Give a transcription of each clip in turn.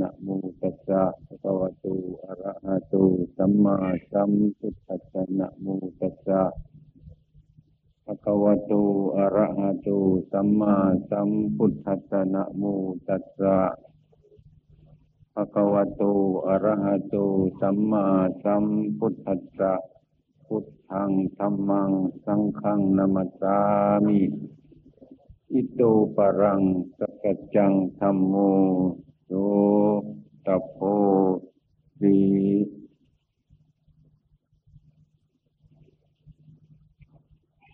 นะโมตัสสะภะคะวะโตอะระหะโตสัมมาสัมพุทธัสสะนะโมตัสสะภะคะวะโตอะระหะโตสัมมาสัมพุทธัสสะนะโมตัสสะภะคะวะโตอะระหะโตสัมมาสัมพุทธัสสะพุทธังธัมมังสังฆังนามัสสามิอิโตปะรังสกัจจังธัมโม ตโพสี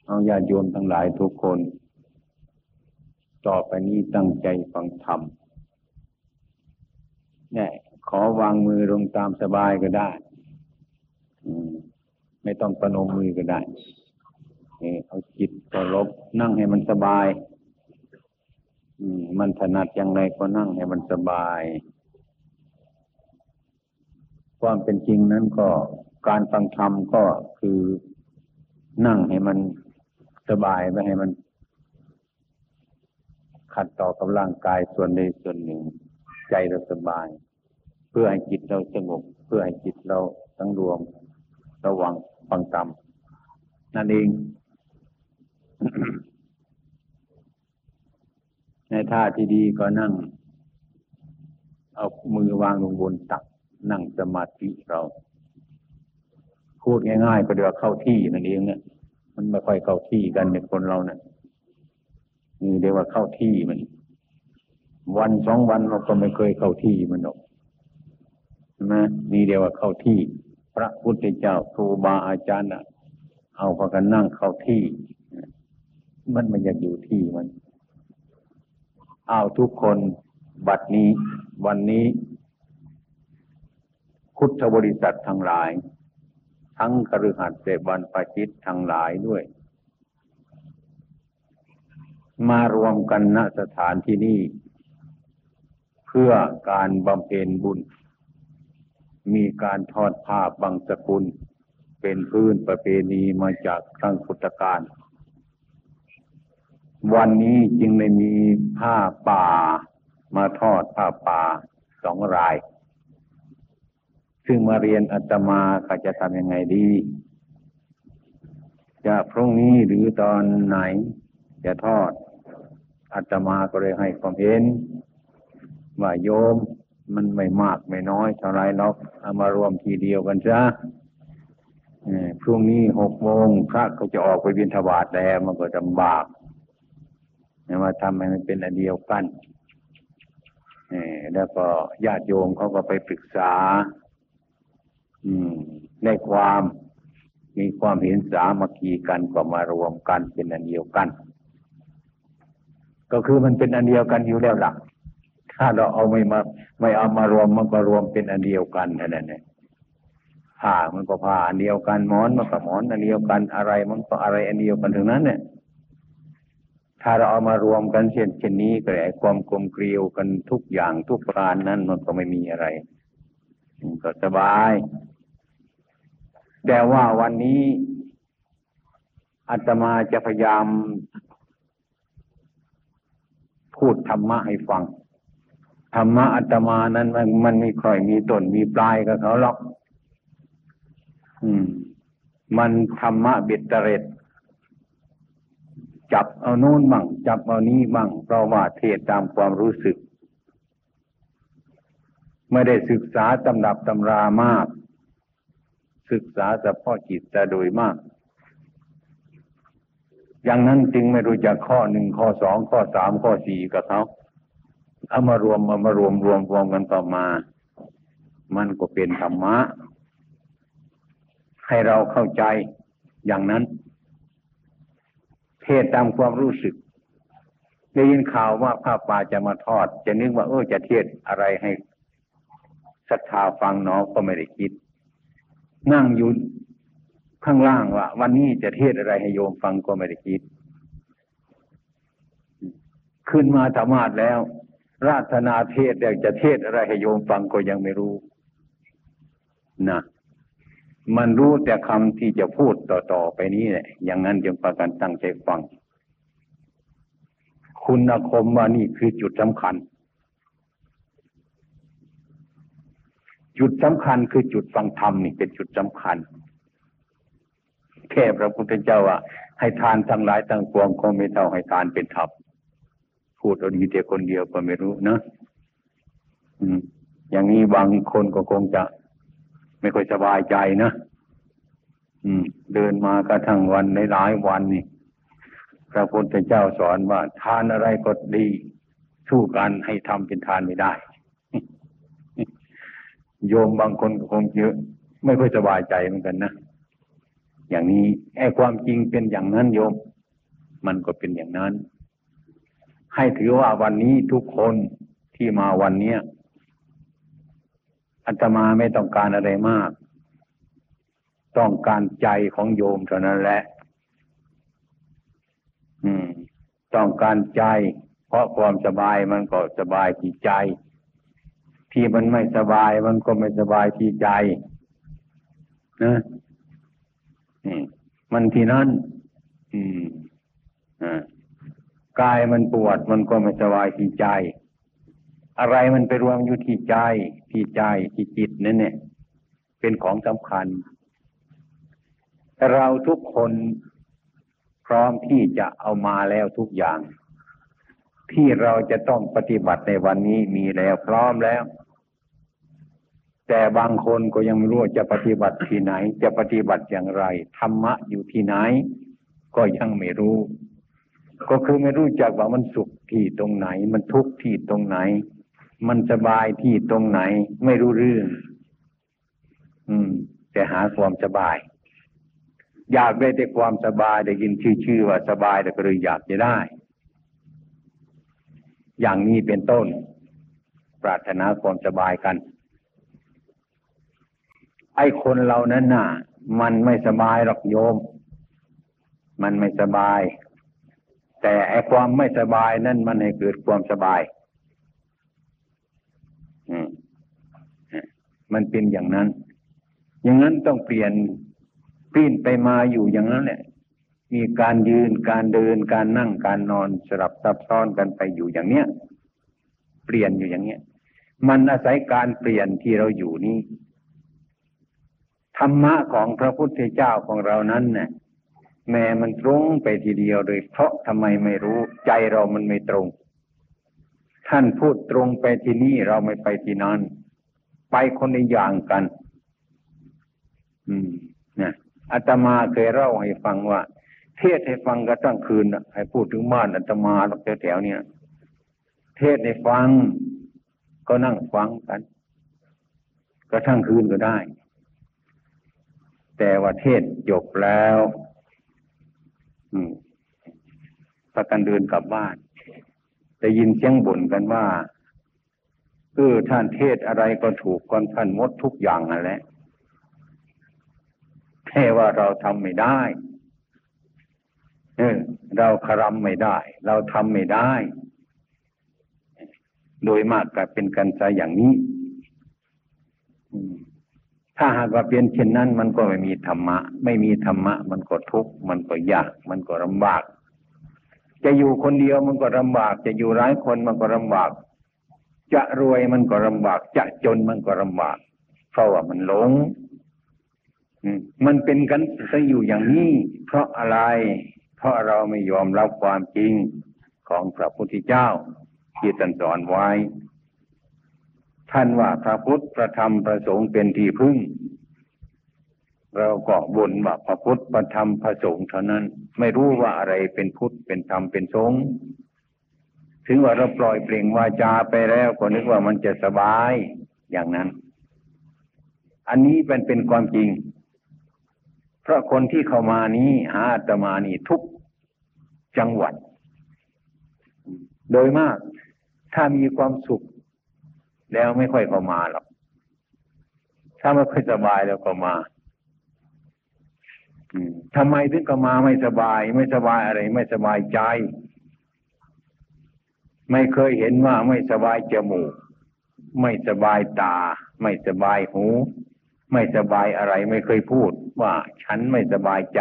เอาญาติโยมทั้งหลายทุกคน ต่อไปนี้ตั้งใจฟังธรรมเนี่ยขอวางมือลงตามสบายก็ได้ ไม่ต้องประนมมือก็ได้ เอาจิตก็ลบนั่งให้มันสบาย มันถนัดอย่างไรก็นั่งให้มันสบาย ความเป็นจริงนั้นก็การฟังธรรมก็คือนั่งให้มันสบายไม่ให้มัน ขัดต่อกับร่างกายส่วนใดส่วนหนึ่ง ใจเราสบาย เพื่อให้จิตเราสงบ เพื่อให้จิตเราตั้งรวม ระวังฟังธรรมนั่นเอง ในท่าที่ดีก็นั่ง เอามือวางลงบนตัก นั่งสมาธิเรา พูดง่ายๆก็เดี๋ยวเข้าที่นั่นเองเนี่ยมันไม่ค่อยเข้าที่กันในคนเราเนี่ยนี่เรียกว่าเข้าที่มัน วันสองวันเราก็ไม่เคยเข้าที่มันหรอกนะนี่เรียกว่าเข้าที่ พระพุทธเจ้าครูบาอาจารย์อะ เอาพากันนั่งเข้าที่ มันมันอยากอยู่ที่มัน เอาทุกคนบัดนี้ วันนี้ พุทธบริษัททั้งหลาย ทั้งคฤหัสเสบันปจิตทั้งหลายด้วย มารวมกันณสถานที่นี้ เพื่อการบำเพ็ญบุญ มีการทอดผ้าบางสกุล เป็นพื้นประเพณีมาจากครั้งพุทธกาล วันนี้จึงได้มีผ้าป่า มาทอดผ้าป่าสองราย ซึ่งมาเรียนอาตมาเขาจะทำยังไงดี จะพรุ่งนี้หรือตอนไหน จะทอดอาตมาก็เลยให้ความเห็น ว่าโยมมันไม่มากไม่น้อยเท่าไรหรอกเอามารวมทีเดียวกันซะพรุ่งนี้หกโมงพระก็จะออกไปบิณฑบาตแล้วมันก็ลำบาก มาทำให้มันเป็นอันเดียวกันแล้วก็ญาติโยมเขาก็ไปปรึกษาอืมในความมีความเห็นสามัคคีกันก็มารวมกันเป็นอันเดียวกัน ก็คือมันเป็นอันเดียวกันอยู่แล้วล่ะ ถ้าเราเอาไม่มา ไม่เอามารวมมันก็รวมเป็นอันเดียวกันนั่นแหละผ้ามันก็ผ้าอันเดียวกันหมอนมันก็หมอนอันเดียวกันอะไร มันก็อะไรอันเดียวกันถึงนั้นเนี่ย ถ้าเราเอามารวมกันเช่นเช่นนี้ก็ไอ้ความกลมเกลียวกันทุกอย่างทุกประการนั้นมันก็ไม่มีอะไรก็สบาย แต่ว่าวันนี้อาตมาจะพยายาม พูดธรรมะให้ฟัง ธรรมะอาตมานั้นมันมันมีค่อยมีต้นมีปลายกับเขาหรอก อืม มันธรรมะเบ็ดเตร็ด จับเอาโน้นมั่งจับเอานี้มั่งเพราะว่าเทศตามความรู้สึก ไม่ได้ศึกษาตำรับตำรามาก ศึกษาเฉพาะจิตแต่โดยมาก อย่างนั้นจึงไม่รู้จักข้อหนึ่งข้อสองข้อสามข้อสี่กับเขาเอามารวมเอามารวมรวมรวมกันต่อมา มันก็เป็นธรรมะ ให้เราเข้าใจอย่างนั้น เทศตามความรู้สึก ได้ยินข่าวว่าพระป่าจะมาทอด จะนึกว่าเออจะเทศอะไรให้ศรัทธาฟังน้องก็ไม่ได้คิด นั่งอยู่ข้างล่างว่า วันนี้จะเทศอะไรให้โยมฟังก็ไม่ได้คิด ขึ้นมาธรรมาทแล้ว ราธนาเทศเดี๋ยวจะเทศอะไรให้โยมฟังก็ยังไม่รู้นะ มันรู้แต่คำที่จะพูดต่อๆไปนี้แหละอย่างนั้นจึงประกันตั้งใจฟัง คุณคมว่านี่คือจุดสำคัญ จุดสำคัญคือจุดฟังธรรมนี่เป็นจุดสำคัญ แค่พระพุทธเจ้าว่าให้ทานทั้งหลายทั้งปวงคงไม่เท่าให้ทานเป็นธรรมพูดเอาดีแต่คนเดียวก็ไม่รู้นะ อืม อย่างนี้บางคนก็คงจะ ไม่ค่อยสบายใจนะอืม เดินมากระทั่งวันในหลายวันนี่พระพุทธเจ้าสอนว่า ทานอะไรก็ดี สู้กันให้ทำเป็นทานไม่ได้ โยมบางคนก็คงเยอะ ไม่ค่อยสบายใจเหมือนกันนะอย่างนี้ไอ้ความจริงเป็นอย่างนั้นโยม มันก็เป็นอย่างนั้น ให้ถือว่าวันนี้ทุกคนที่มาวันเนี้ย อัตมาไม่ต้องการอะไรมาก ต้องการใจของโยมเท่านั้นแหละ อืม ต้องการใจ เพราะความสบายมันก็สบายที่ใจ ที่มันไม่สบายมันก็ไม่สบายที่ใจ นะมันที่นั่น อืมอ่ากายมันปวดมันก็ไม่สบายที่ใจ อะไรมันไปรวมอยู่ที่ใจที่ใจที่จิตนั่นเนี่ย เป็นของสำคัญ เราทุกคนพร้อมที่จะเอามาแล้วทุกอย่าง ที่เราจะต้องปฏิบัติในวันนี้มีแล้วพร้อมแล้ว แต่บางคนก็ยังไม่รู้จะปฏิบัติที่ไหน จะปฏิบัติอย่างไรธรรมะอยู่ที่ไหน ก็ยังไม่รู้ ก็คือไม่รู้จักว่ามันสุขที่ตรงไหน มันทุกข์ที่ตรงไหน มันสบายที่ตรงไหน ไม่รู้เรื่อง อืม แต่หาความสบาย อยากได้แต่ความสบายได้ยินชื่อชื่อว่าสบายแต่ก็เลยอยากจะได้ อย่างนี้เป็นต้น ปรารถนาความสบายกัน ไอ้คนเรานั้นน่ะ มันไม่สบายหรอกโยม มันไม่สบาย แต่ไอ้ความไม่สบายนั่นมันให้เกิดความสบาย มันเป็นอย่างนั้น อย่างนั้นต้องเปลี่ยนปีนไปมาอยู่อย่างนั้นแหละมีการยืนการเดินการนั่งการนอนสลับซับซ้อนกันไปอยู่อย่างเนี้ย เปลี่ยนอยู่อย่างเนี้ย มันอาศัยการเปลี่ยนที่เราอยู่นี้ธรรมะของพระพุทธเจ้าของเรานั้นเนะ่ยแม้มันตรงไปทีเดียวเลยเพราะทำไมไม่รู้ใจเรามันไม่ตรง ท่านพูดตรงไปที่นี่เราไม่ไปที่นั่น ไปคนในอย่างกัน อืมนะอาตมาเคยเล่าให้ฟังว่า เทศให้ฟังก็ตั้งคืนให้พูดถึงบ้านอาตมาหรอกแถวๆเนี่ย เทศให้ฟังก็นั่งฟังกันก็ทั้งคืนก็ได้ แต่ว่าเทศจบแล้วอืมประกันเดินกลับบ้านได้ยินเสียงบ่นกันว่า เออท่านเทศอะไรก็ถูกกันท่านมดทุกอย่างนั่นแหละแค่ว่าเราทำไม่ได้เออเราคารมไม่ได้ เราทำไม่ได้ โดยมากก็เป็นกันใจอย่างนี้ถ้าหากว่าเป็นเช่นนั้น มันก็ไม่มีธรรมะ ไม่มีธรรมะ มันก็ทุกข์มันก็ยาก มันก็ลำบาก จะอยู่คนเดียวมันก็ลำบาก จะอยู่หลายคนมันก็ลำบาก จะรวยมันก็ลำบาก จะจนมันก็ลำบาก เพราะว่ามันหลงมันเป็นกันซะอยู่อย่างนี้ เพราะอะไร เพราะเราไม่ยอมรับความจริงของพระพุทธเจ้า ที่ตรัสสอนไว้ ท่านว่าพระพุทธพระธรรมพระสงฆ์เป็นที่พึ่ง เราก็บนว่าพระพุทธพระธรรมพระสงฆ์เท่านั้น ไม่รู้ว่าอะไรเป็นพุทธเป็นธรรมเป็นสงฆ์ ถึงว่าเราปล่อยเปล่งวาจาไปแล้วก็นึกว่ามันจะสบายอย่างนั้น อันนี้เป็นเป็นความจริง เพราะคนที่เข้ามานี้หาอาตมานี่ทุกจังหวัด โดยมาก ถ้ามีความสุข แล้วไม่ค่อยเข้ามาหรอก ถ้าไม่ค่อยสบายแล้วก็มาทำไมถึงก็มาไม่สบาย ไม่สบายอะไร ไม่สบายใจ ไม่เคยเห็นว่าไม่สบายจมูก ไม่สบายตา ไม่สบายหู ไม่สบายอะไรไม่เคยพูดว่าฉันไม่สบายใจ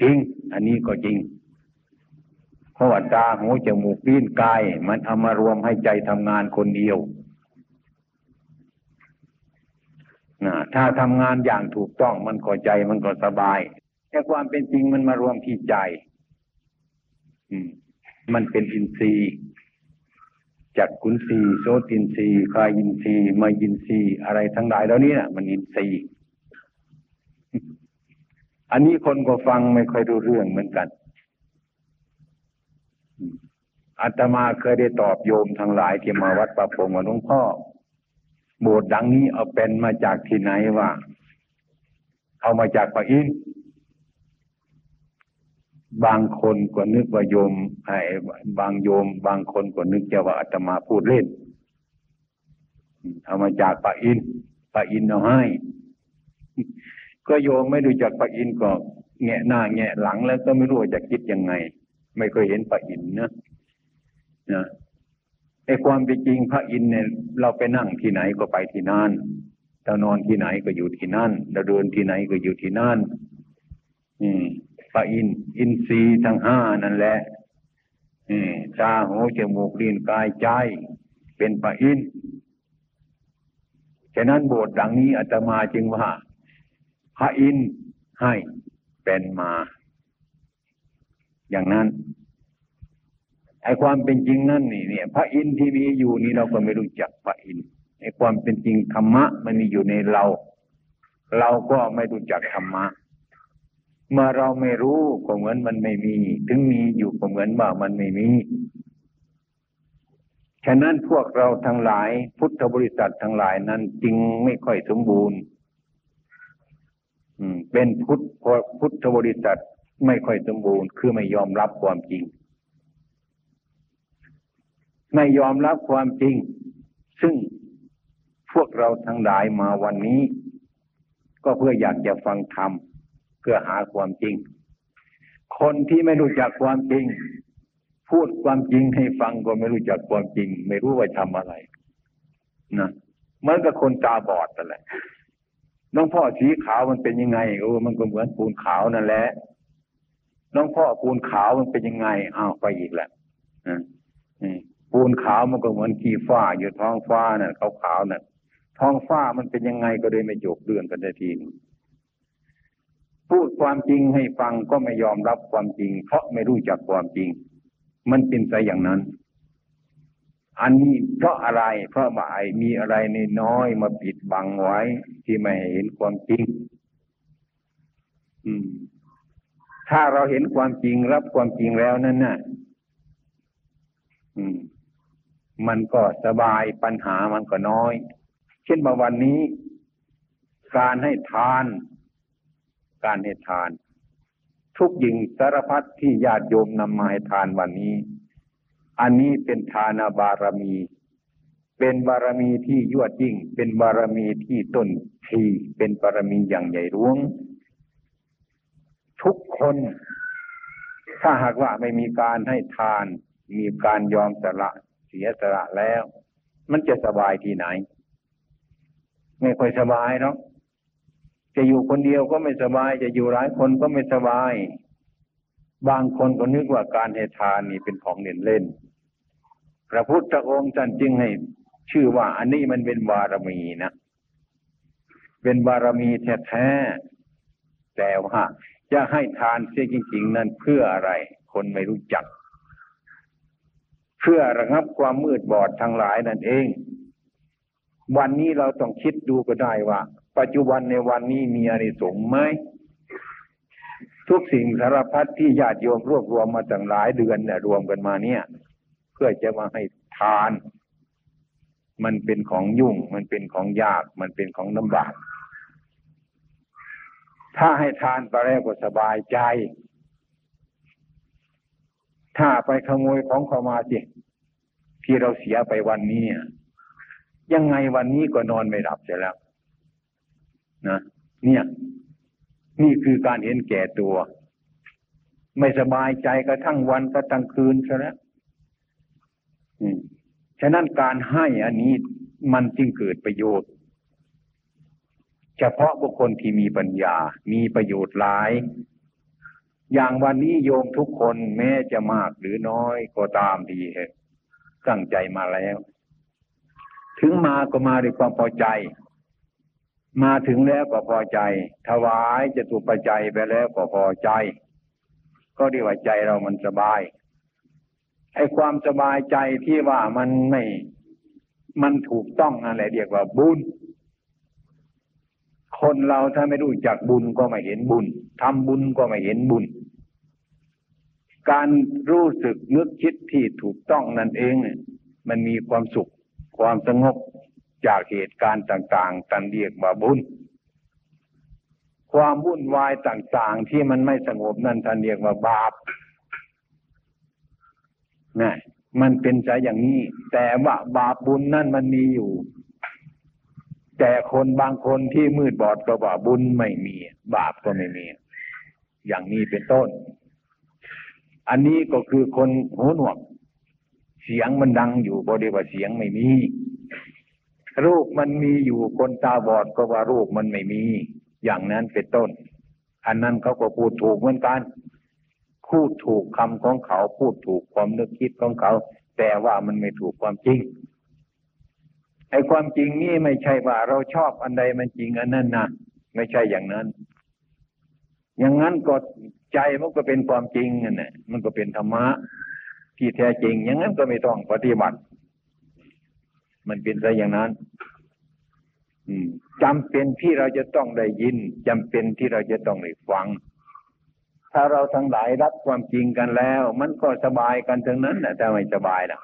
จริง อันนี้ก็จริง เพราะว่าตาหูจมูกลิ้นกาย มันเอามารวมให้ใจทำงานคนเดียวนะถ้าทำงานอย่างถูกต้องมันก็ใจมันก็สบาย แต่ความเป็นจริงมันมารวมที่ใจ อืม มันเป็นอินทรีย์จักขุนทรีย์โสตินทรีย์กายอินทรีย์มายินทรีย์อะไรทั้งหลายแล้วนี้นะมันอินทรีย์อันนี้คนก็ฟังไม่ค่อยรู้เรื่องเหมือนกันอาตมาเคยได้ตอบโยมทั้งหลายที่มาวัดประพงว่าหลวงพ่อ โบสถ์ดังนี้เอาเป็นมาจากที่ไหนวะเอามาจากปะอิน บางคนก็นึกว่าโยมไอ้บางโยม บางคนก็นึกจะว่าอาตมาพูดเล่นเอามาจากปะอินพระอินทร์เอาให้ ก็โยมไม่รู้จักพระอินทร์ก็แงะหน้าแงะหลังแล้วก็ไม่รู้จะคิดยังไง ไม่เคยเห็นพระอินทร์นะนะไอ้ความเป็นจริงพระอินทร์เนี่ยเราไปนั่งที่ไหนก็ไปที่นั่นเรานอนที่ไหนก็อยู่ที่นั่นเราเดินที่ไหนก็อยู่ที่นั่นอืม พระอินทร์อินทรีย์ทั้งห้านั่นแหละตาหูจมูกลิ้นกายใจ เป็นพระอินฉะนั้นโบสถ์ดังนี้อาตมาจึงว่า พระอินให้เป็นมา อย่างนั้นไอ้ความเป็นจริงนั่นนี่เนี่ย พระอินทร์ที่มีอยู่นี่เราก็ไม่รู้จักพระอินทร์ไอ้ความเป็นจริงธรรมะ มันมีอยู่ในเรา เราก็ไม่รู้จักธรรมะ เมื่อเราไม่รู้ก็เหมือนมันไม่มี ถึงมีอยู่ก็เหมือนว่ามันไม่มี ฉะนั้นพวกเราทั้งหลาย พุทธบริษัททั้งหลายนั้นจึงไม่ค่อยสมบูรณ์เป็นพุทธพุทธบริษัทไม่ค่อยสมบูรณ์ คือไม่ยอมรับความจริง ไม่ยอมรับความจริง ซึ่งพวกเราทั้งหลายมาวันนี้ ก็เพื่ออยากจะฟังธรรม เพื่อหาความจริง คนที่ไม่รู้จักความจริง พูดความจริงให้ฟังก็ไม่รู้จักความจริง ไม่รู้ว่าทำอะไรนะเหมือนกับคนตาบอดนั่นแหละน้องพ่อสีขาวมันเป็นยังไงโอ้มันก็เหมือนปูนขาวนั่นแหละน้องพ่อปูนขาวมันเป็นยังไงอ้าวไปอีกแหละอืมปูนขาวมันก็เหมือนขี้ฟ้าอยู่ท้องฟ้าน่ะขาวๆน่ะท้องฟ้ามันเป็นยังไงก็เลยไม่จบเรื่องกันได้ทีนึง พูดความจริงให้ฟังก็ไม่ยอมรับความจริง เพราะไม่รู้จักความจริง มันเป็นไปอย่างนั้น อันนี้เพราะอะไร เพราะว่าไอมีอะไรในน้อยมาปิดบังไว้ ที่ไม่เห็นความจริง อืม ถ้าเราเห็นความจริงรับความจริงแล้วนั่นน่ะ อืม มันก็สบายปัญหามันก็น้อย เช่นมางวันนี้ การให้ทาน การให้ทาน ทุกยิงสารพัดที่ญาติโยมนำมาให้ทานวันนี้ อันนี้เป็นทานบารมี เป็นบารมีที่ยวดยิ่ง เป็นบารมีที่ต้นทีเป็นบารมีอย่างใหญ่หลวง ทุกคน ถ้าหากว่าไม่มีการให้ทาน มีการยอมสละเสียสละแล้ว มันจะสบายที่ไหน ไม่ค่อยสบายเนาะ จะอยู่คนเดียวก็ไม่สบาย จะอยู่หลายคนก็ไม่สบาย บางคนก็นึกว่าการให้ทานนี่เป็นของเล่นเล่น พระพุทธองค์ท่านจึงให้ชื่อว่าอันนี้มันเป็นบารมีนะเป็นบารมีแท้ๆแต่ว่าจะให้ทานเสียจริง ๆ นั้นเพื่ออะไร คนไม่รู้จัก เพื่อระงับความมืดบอดทั้งหลายนั่นเอง วันนี้เราต้องคิดดูก็ได้ว่า ปัจจุบันในวันนี้มีอะไรสงไหมทุกสิ่งสารพัดที่ญาติโยมรวบรวมมาตั้งหลายเดือนเนี่ยรวมกันมาเนี่ย เพื่อจะมาให้ทาน มันเป็นของยุ่ง มันเป็นของยาก มันเป็นของลำบากถ้าให้ทานไปแล้วก็สบายใจ ถ้าไปขโมยของเขามาสิที่เราเสียไปวันนี้ยังไงวันนี้ก็นอนไม่หลับเสียแล้ว นะเนี่ย นี่คือการเห็นแก่ตัว ไม่สบายใจกระทั่งวันกระทั่งคืนซะแล้วฉะนั้นการให้อันนี้มันจึงเกิดประโยชน์ เฉพาะบุคคลที่มีปัญญา มีประโยชน์หลาย อย่างวันนี้โยมทุกคนแม้จะมากหรือน้อยก็ตามดีเหตุตั้งใจมาแล้ว ถึงมาก็มาด้วยความพอใจ มาถึงแล้วก็พอใจ ถวายจะถูกปัจจัยไปแล้วก็พอใจ ก็เรีว่าใจเรามันสบายไอ้ความสบายใจที่ว่ามันไม่ มันถูกต้องอะไรเรียกว่าบุญ คนเราถ้าไม่รู้จักบุญก็ไม่เห็นบุญทำบุญก็ไม่เห็นบุญ การรู้สึกนึกคิดที่ถูกต้องนั่นเอง มันมีความสุข ความสงบ จากเหตุการณ์ต่างๆตันเรียกว่าบุญ ความวุ่นวายต่างๆที่มันไม่สงบนั่นท่านเรียกว่าบาปนะมันเป็นใจอย่างนี้ แต่ว่าบาปบุญนั่นมันมีอยู่ แต่คนบางคนที่มืดบอดก็ว่าบุญไม่มี บาปก็ไม่มี อย่างนี้เป็นต้น อันนี้ก็คือคนหูหนวก เสียงมันดังอยู่บริว่าเสียงไม่มี รูปมันมีอยู่คนตาบอดก็ว่ารูปมันไม่มี อย่างนั้นเป็นต้น อันนั้นเขาก็พูดถูกเหมือนกันพูดถูกคำของเขาพูดถูกความนึกคิดของเขา แต่ว่ามันไม่ถูกความจริงไอ้ความจริงนี่ไม่ใช่ว่าเราชอบอันใดมันจริงอันนั้นนะไม่ใช่อย่างนั้น อย่างนั้นก็ใจมันก็เป็นความจริงนั่นแหละมันก็เป็นธรรมะที่แท้จริง อย่างนั้นก็ไม่ต้องปฏิบัติ มันเป็นไปอย่างนั้นจำเป็นที่เราจะต้องได้ยินจำเป็นที่เราจะต้องได้ฟัง ถ้าเราทั้งหลายรับความจริงกันแล้ว มันก็สบายกันทั้งนั้นแหละแต่ไม่สบายนะ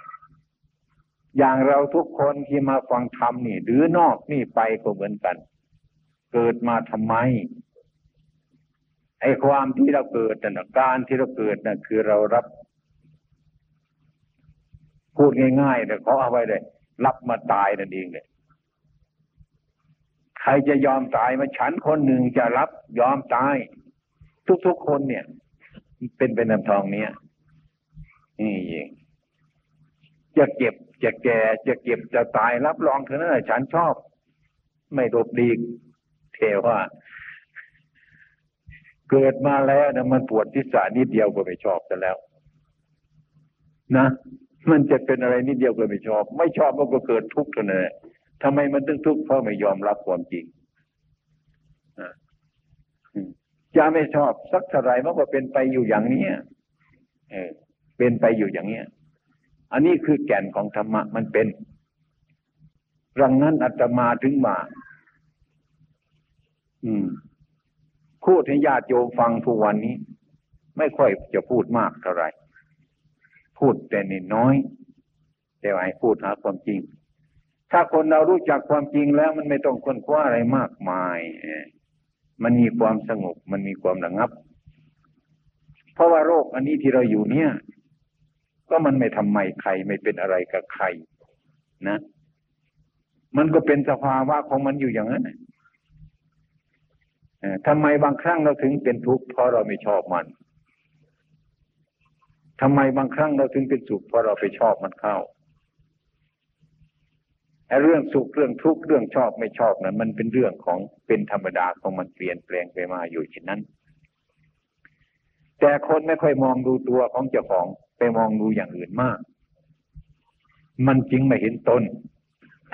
อย่างเราทุกคนที่มาฟังธรรมนี่ หรือนอกนี่ไปก็เหมือนกัน เกิดมาทำไมไอ้ความที่เราเกิดน่ะการที่เราเกิดน่ะคือเรารับ พูดง่ายๆแต่เขาเอาไว้เลย รับมาตายนั่นเองเลยใครจะยอมตายมาฉันคนหนึ่งจะรับยอมตาย ทุกๆคนเนี่ย เป็นเป็นน้ำทองเนี้ยนี่เองจะเก็บจะแก่จะเก็บจะตายรับรองเถอะนะฉันชอบ ไม่ดบดีเทว่าเกิดมาแล้วนะมันปวดทิศานิดเดียวก็ไม่ชอบกันแล้ว นะ มันจะเป็นอะไรนิดเดียวก็ไม่ชอบ ไม่ชอบมันก็เกิดทุกข์เท่านั้นทำไมมันตึงทุกข์เพราะไม่ยอมรับความจริงจะไม่ชอบสักเท่าไรมันก็เป็นไปอยู่อย่างนี้เออ เป็นไปอยู่อย่างเนี้ย อันนี้คือแก่นของธรรมะมันเป็นรังนั้นอาตมาถึงมา อืมพูดให้ญาติโยมฟังทุกวันนี้ ไม่ค่อยจะพูดมากเท่าไหร่ พูดแต่นิดน้อย แต่ว่าให้พูดหาความจริง ถ้าคนเรารู้จักความจริงแล้วมันไม่ต้องค้นคว้าอะไรมากมาย มันมีความสงบมันมีความระงับ เพราะว่าโรคอันนี้ที่เราอยู่เนี่ย ก็มันไม่ทำไมใครไม่เป็นอะไรกับใครนะ มันก็เป็นสภาวะของมันอยู่อย่างนั้นทำไมบางครั้งเราถึงเป็นทุกข์เพราะเราไม่ชอบมัน ทำไมบางครั้งเราถึงเป็นสุขเพราะเราไปชอบมันเข้าไอ้เรื่องสุขเรื่องทุกข์เรื่องชอบไม่ชอบนั้นมันเป็นเรื่องของเป็นธรรมดาของมันเปลี่ยนแปลงไปมาอยู่เช่นนั้น แต่คนไม่ค่อยมองดูตัวของเจ้าของไปมองดูอย่างอื่นมาก มันจริงไม่เห็นตน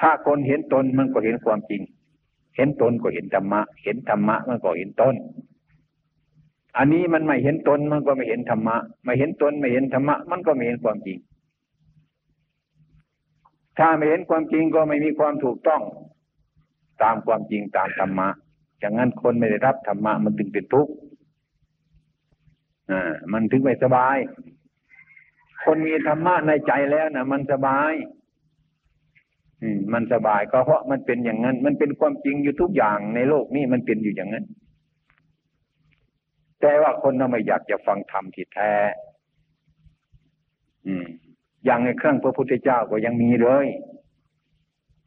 ถ้าคนเห็นตนมันก็เห็นความจริง เห็นตนก็เห็นธรรมะ เห็นธรรมะมันก็เห็นตน อันนี้มันไม่เห็นตนมันก็ไม่เห็นธรรมะ ไม่เห็นตนไม่เห็นธรรมะ มันก็ไม่เห็นความจริง ถ้าไม่เห็นความจริงก็ไม่มีความถูกต้อง ตามความจริงตามธรรมะอย่างนั้นคนไม่ได้รับธรรมะมันถึงเป็นทุกข์อ่ามันถึงไม่สบาย คนมีธรรมะในใจแล้วนะมันสบายอืมมันสบายก็เพราะมันเป็นอย่างนั้น มันเป็นความจริงอยู่ทุกอย่างในโลกนี้มันเป็นอยู่อย่างนั้น แต่ว่าคนเราไม่อยากจะฟังธรรมที่แท้ อืม อย่างในเครื่องพระพุทธเจ้าก็ยังมีเลย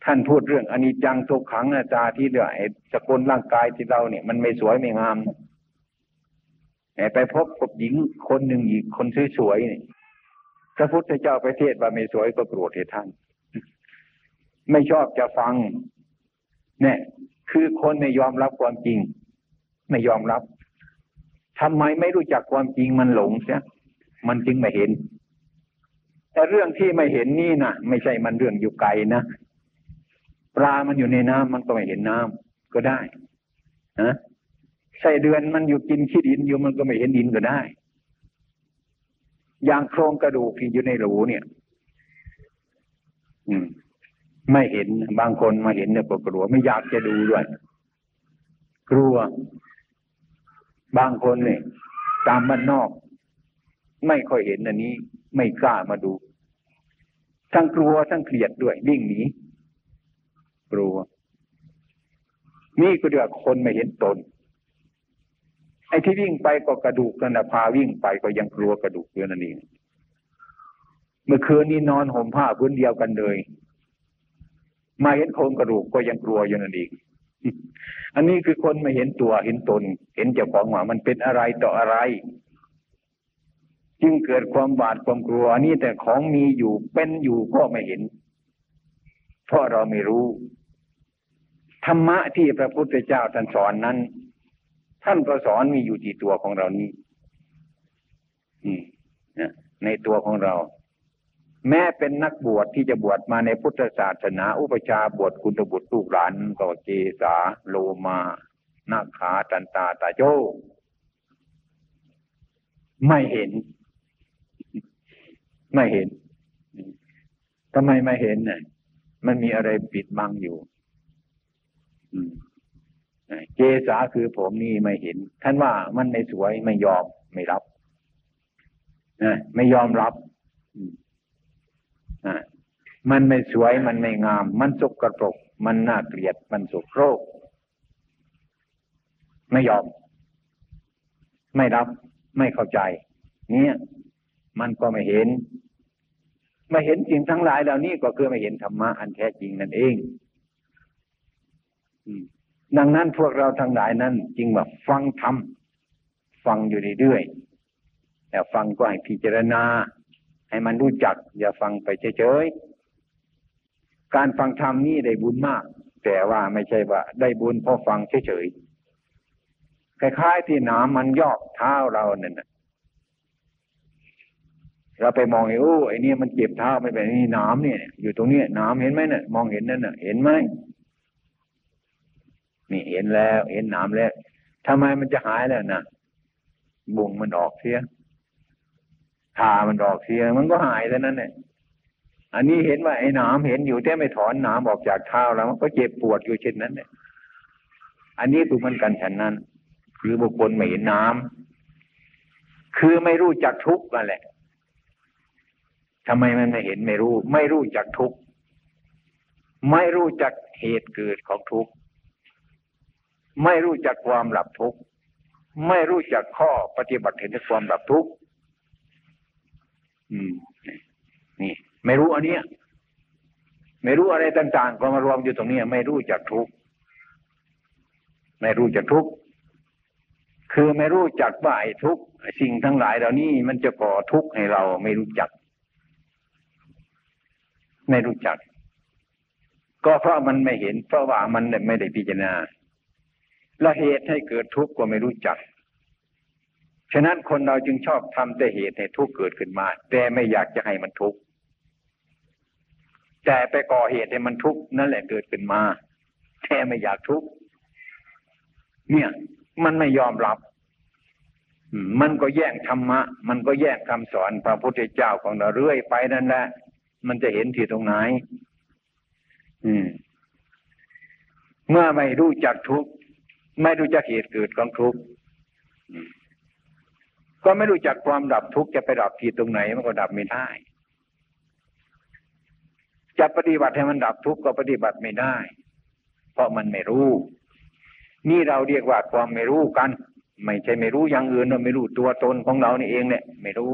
ท่านพูดเรื่องอนิจจังทุกขังอาจาที่เดือดสกุลร่างกายที่เราเนี่ย มันไม่สวยไม่งามไปพบกับหญิงคนหนึ่งอีกคนสวยๆนี่พระพุทธเจ้าไปเทศว่าไม่สวยก็โกรธท่าน ไม่ชอบจะฟัง เนี่ย คือคนไม่ยอมรับความจริง ไม่ยอมรับ ทำไมไม่รู้จักความจริงมันหลงเสียมันจึงไม่เห็น แต่เรื่องที่ไม่เห็นนี่นะไม่ใช่มันเรื่องอยู่ไกลนะปลามันอยู่ในน้ำมันก็ไม่เห็นน้ำก็ได้นะไส้เดือนมันอยู่กินขี้ดินอยู่มันก็ไม่เห็นดินก็ได้ อย่างโครงกระดูกที่อยู่ในรูเนี่ย อืม ไม่เห็นบางคนมาเห็นเนี่ยก็กลัวไม่อยากจะดูด้วย กลัว บางคนเนี่ยตามบ้านนอก ไม่ค่อยเห็นอันนี้ ไม่กล้ามาดู ทั้งกลัวทั้งเกลียดด้วยวิ่งหนีกลัว นี่ก็เรียกคนไม่เห็นตน ไอ้ที่วิ่งไปก็กระดูกกันนะพาวิ่งไปก็ยังกลัวกระดูกอยู่นั่นเองเมื่อคืนนี้นอนห่มผ้าพื้นเดียวกันเลย มาเห็นโครงกระดูกก็ยังกลัวอยู่นั่นเอง อันนี้คือคนไม่เห็นตัวเห็นตน เห็นเจ้าของว่ามันเป็นอะไรต่ออะไร จึงเกิดความบาดความกลัวนี่แต่ของมีอยู่เป็นอยู่ก็ไม่เห็น เพราะเราไม่รู้ ธรรมะที่พระพุทธเจ้าท่านสอนนั้น ท่านก็สอนมีอยู่ที่ตัวของเรานี้ในตัวของเรา แม้เป็นนักบวชที่จะบวชมาในพุทธศาสนา อุปชาบวชคุณบุตรลูกหลานก็เกสาโลมานาขาตันตาตาโจ ไม่เห็น ไม่เห็นทำไมไม่เห็นเนี่ยมันมีอะไรปิดบังอยู่เจสาคือผมนี่ไม่เห็น ท่านว่ามันไม่สวยไม่ยอมไม่รับนะไม่ยอมรับ มันไม่สวยมันไม่งาม มันสกกระปรก มันน่าเกลียดมันสุกโรค ไม่ยอม ไม่รับ ไม่เข้าใจ เนี่ยมันก็ไม่เห็น ไม่เห็นสิ่งทั้งหลายเหล่านี้ก็คือไม่เห็นธรรมะอันแท้จริงนั่นเองดังนั้นพวกเราทั้งหลายนั้นจริงว่าฟังธรรมฟังอยู่เรื่อยๆแต่ฟังก็ให้พิจารณา ให้มันรู้จัก อย่าฟังไปเฉยๆ การฟังธรรมนี่ได้บุญมาก แต่ว่าไม่ใช่ว่า ได้บุญเพราะฟังเฉยๆ คล้ายๆที่น้ำมันยอกเท้าเราเนี่ยเราไปมองเห็นโอ้ไอ้นี่มันเจ็บเท้าไม่เป็นนี่น้ำเนี่ย อยู่ตรงนี้น้ำเห็นไหมเนี่ยมองเห็นนั่นน่ะ เห็นไหมนี่เห็นแล้ว เห็นน้ำแล้วทำไมมันจะหายแล้วนะบุงมันออกเสีย ทามันออกเสียมันก็หายแล้วนั่นเนี่ยอันนี้เห็นว่าไอ้น้ำเห็นอยู่แต่ไม่ถอนน้ำออกจากเท้าแล้วมันก็เจ็บปวดอยู่เช่นนั้นเนี่ยอันนี้คือมันกันฉันนั้น คือบุคคลไม่เห็นน้ำคือไม่รู้จักทุกข์นั่นแหละทำไมมันไม่เห็นไม่รู้ ไม่รู้จักทุกข์ไม่รู้จักเหตุเกิดของทุกข์ไม่รู้จักความหลับทุกข์ไม่รู้จักข้อปฏิบัติเห็นความหลับทุกข์ อืมนี่ ไม่รู้อันเนี้ย ไม่รู้อะไรต่างๆก็มารวมอยู่ตรงนี้ไม่รู้จักทุกไม่รู้จักทุกคือไม่รู้จักว่าไอ้ทุกสิ่งทั้งหลายเหล่านี้มันจะก่อทุกข์ให้เราไม่รู้จัก ไม่รู้จัก ก็เพราะมันไม่เห็น เพราะว่ามันไม่ได้พิจารณาและเหตุให้เกิดทุกข์ก็ไม่รู้จัก ฉะนั้นคนเราจึงชอบทำแต่เหตุให้ทุกข์เกิดขึ้นมา แต่ไม่อยากจะให้มันทุกข์แต่ไปก่อเหตุให้มันทุกข์นั่นแหละเกิดขึ้นมาแต่ไม่อยากทุกข์เนี่ย มันไม่ยอมรับมันก็แย่งธรรมะ มันก็แย่งคำสอนพระพุทธเจ้าของเราเรื่อยไปนั่นแหละ มันจะเห็นที่ตรงไหน อืม เมื่อไม่รู้จักทุกข์ไม่รู้จักเหตุเกิดของทุกข์ ก็ไม่รู้จักความดับทุกข์จะไปดับที่ตรงไหนมันก็ดับไม่ได้ จะปฏิบัติให้มันดับทุกข์ก็ปฏิบัติไม่ได้ เพราะมันไม่รู้ นี่เราเรียกว่าความไม่รู้กัน ไม่ใช่ไม่รู้อย่างอื่นเราไม่รู้ตัวตนของเรานี่เองเนี่ย ไม่รู้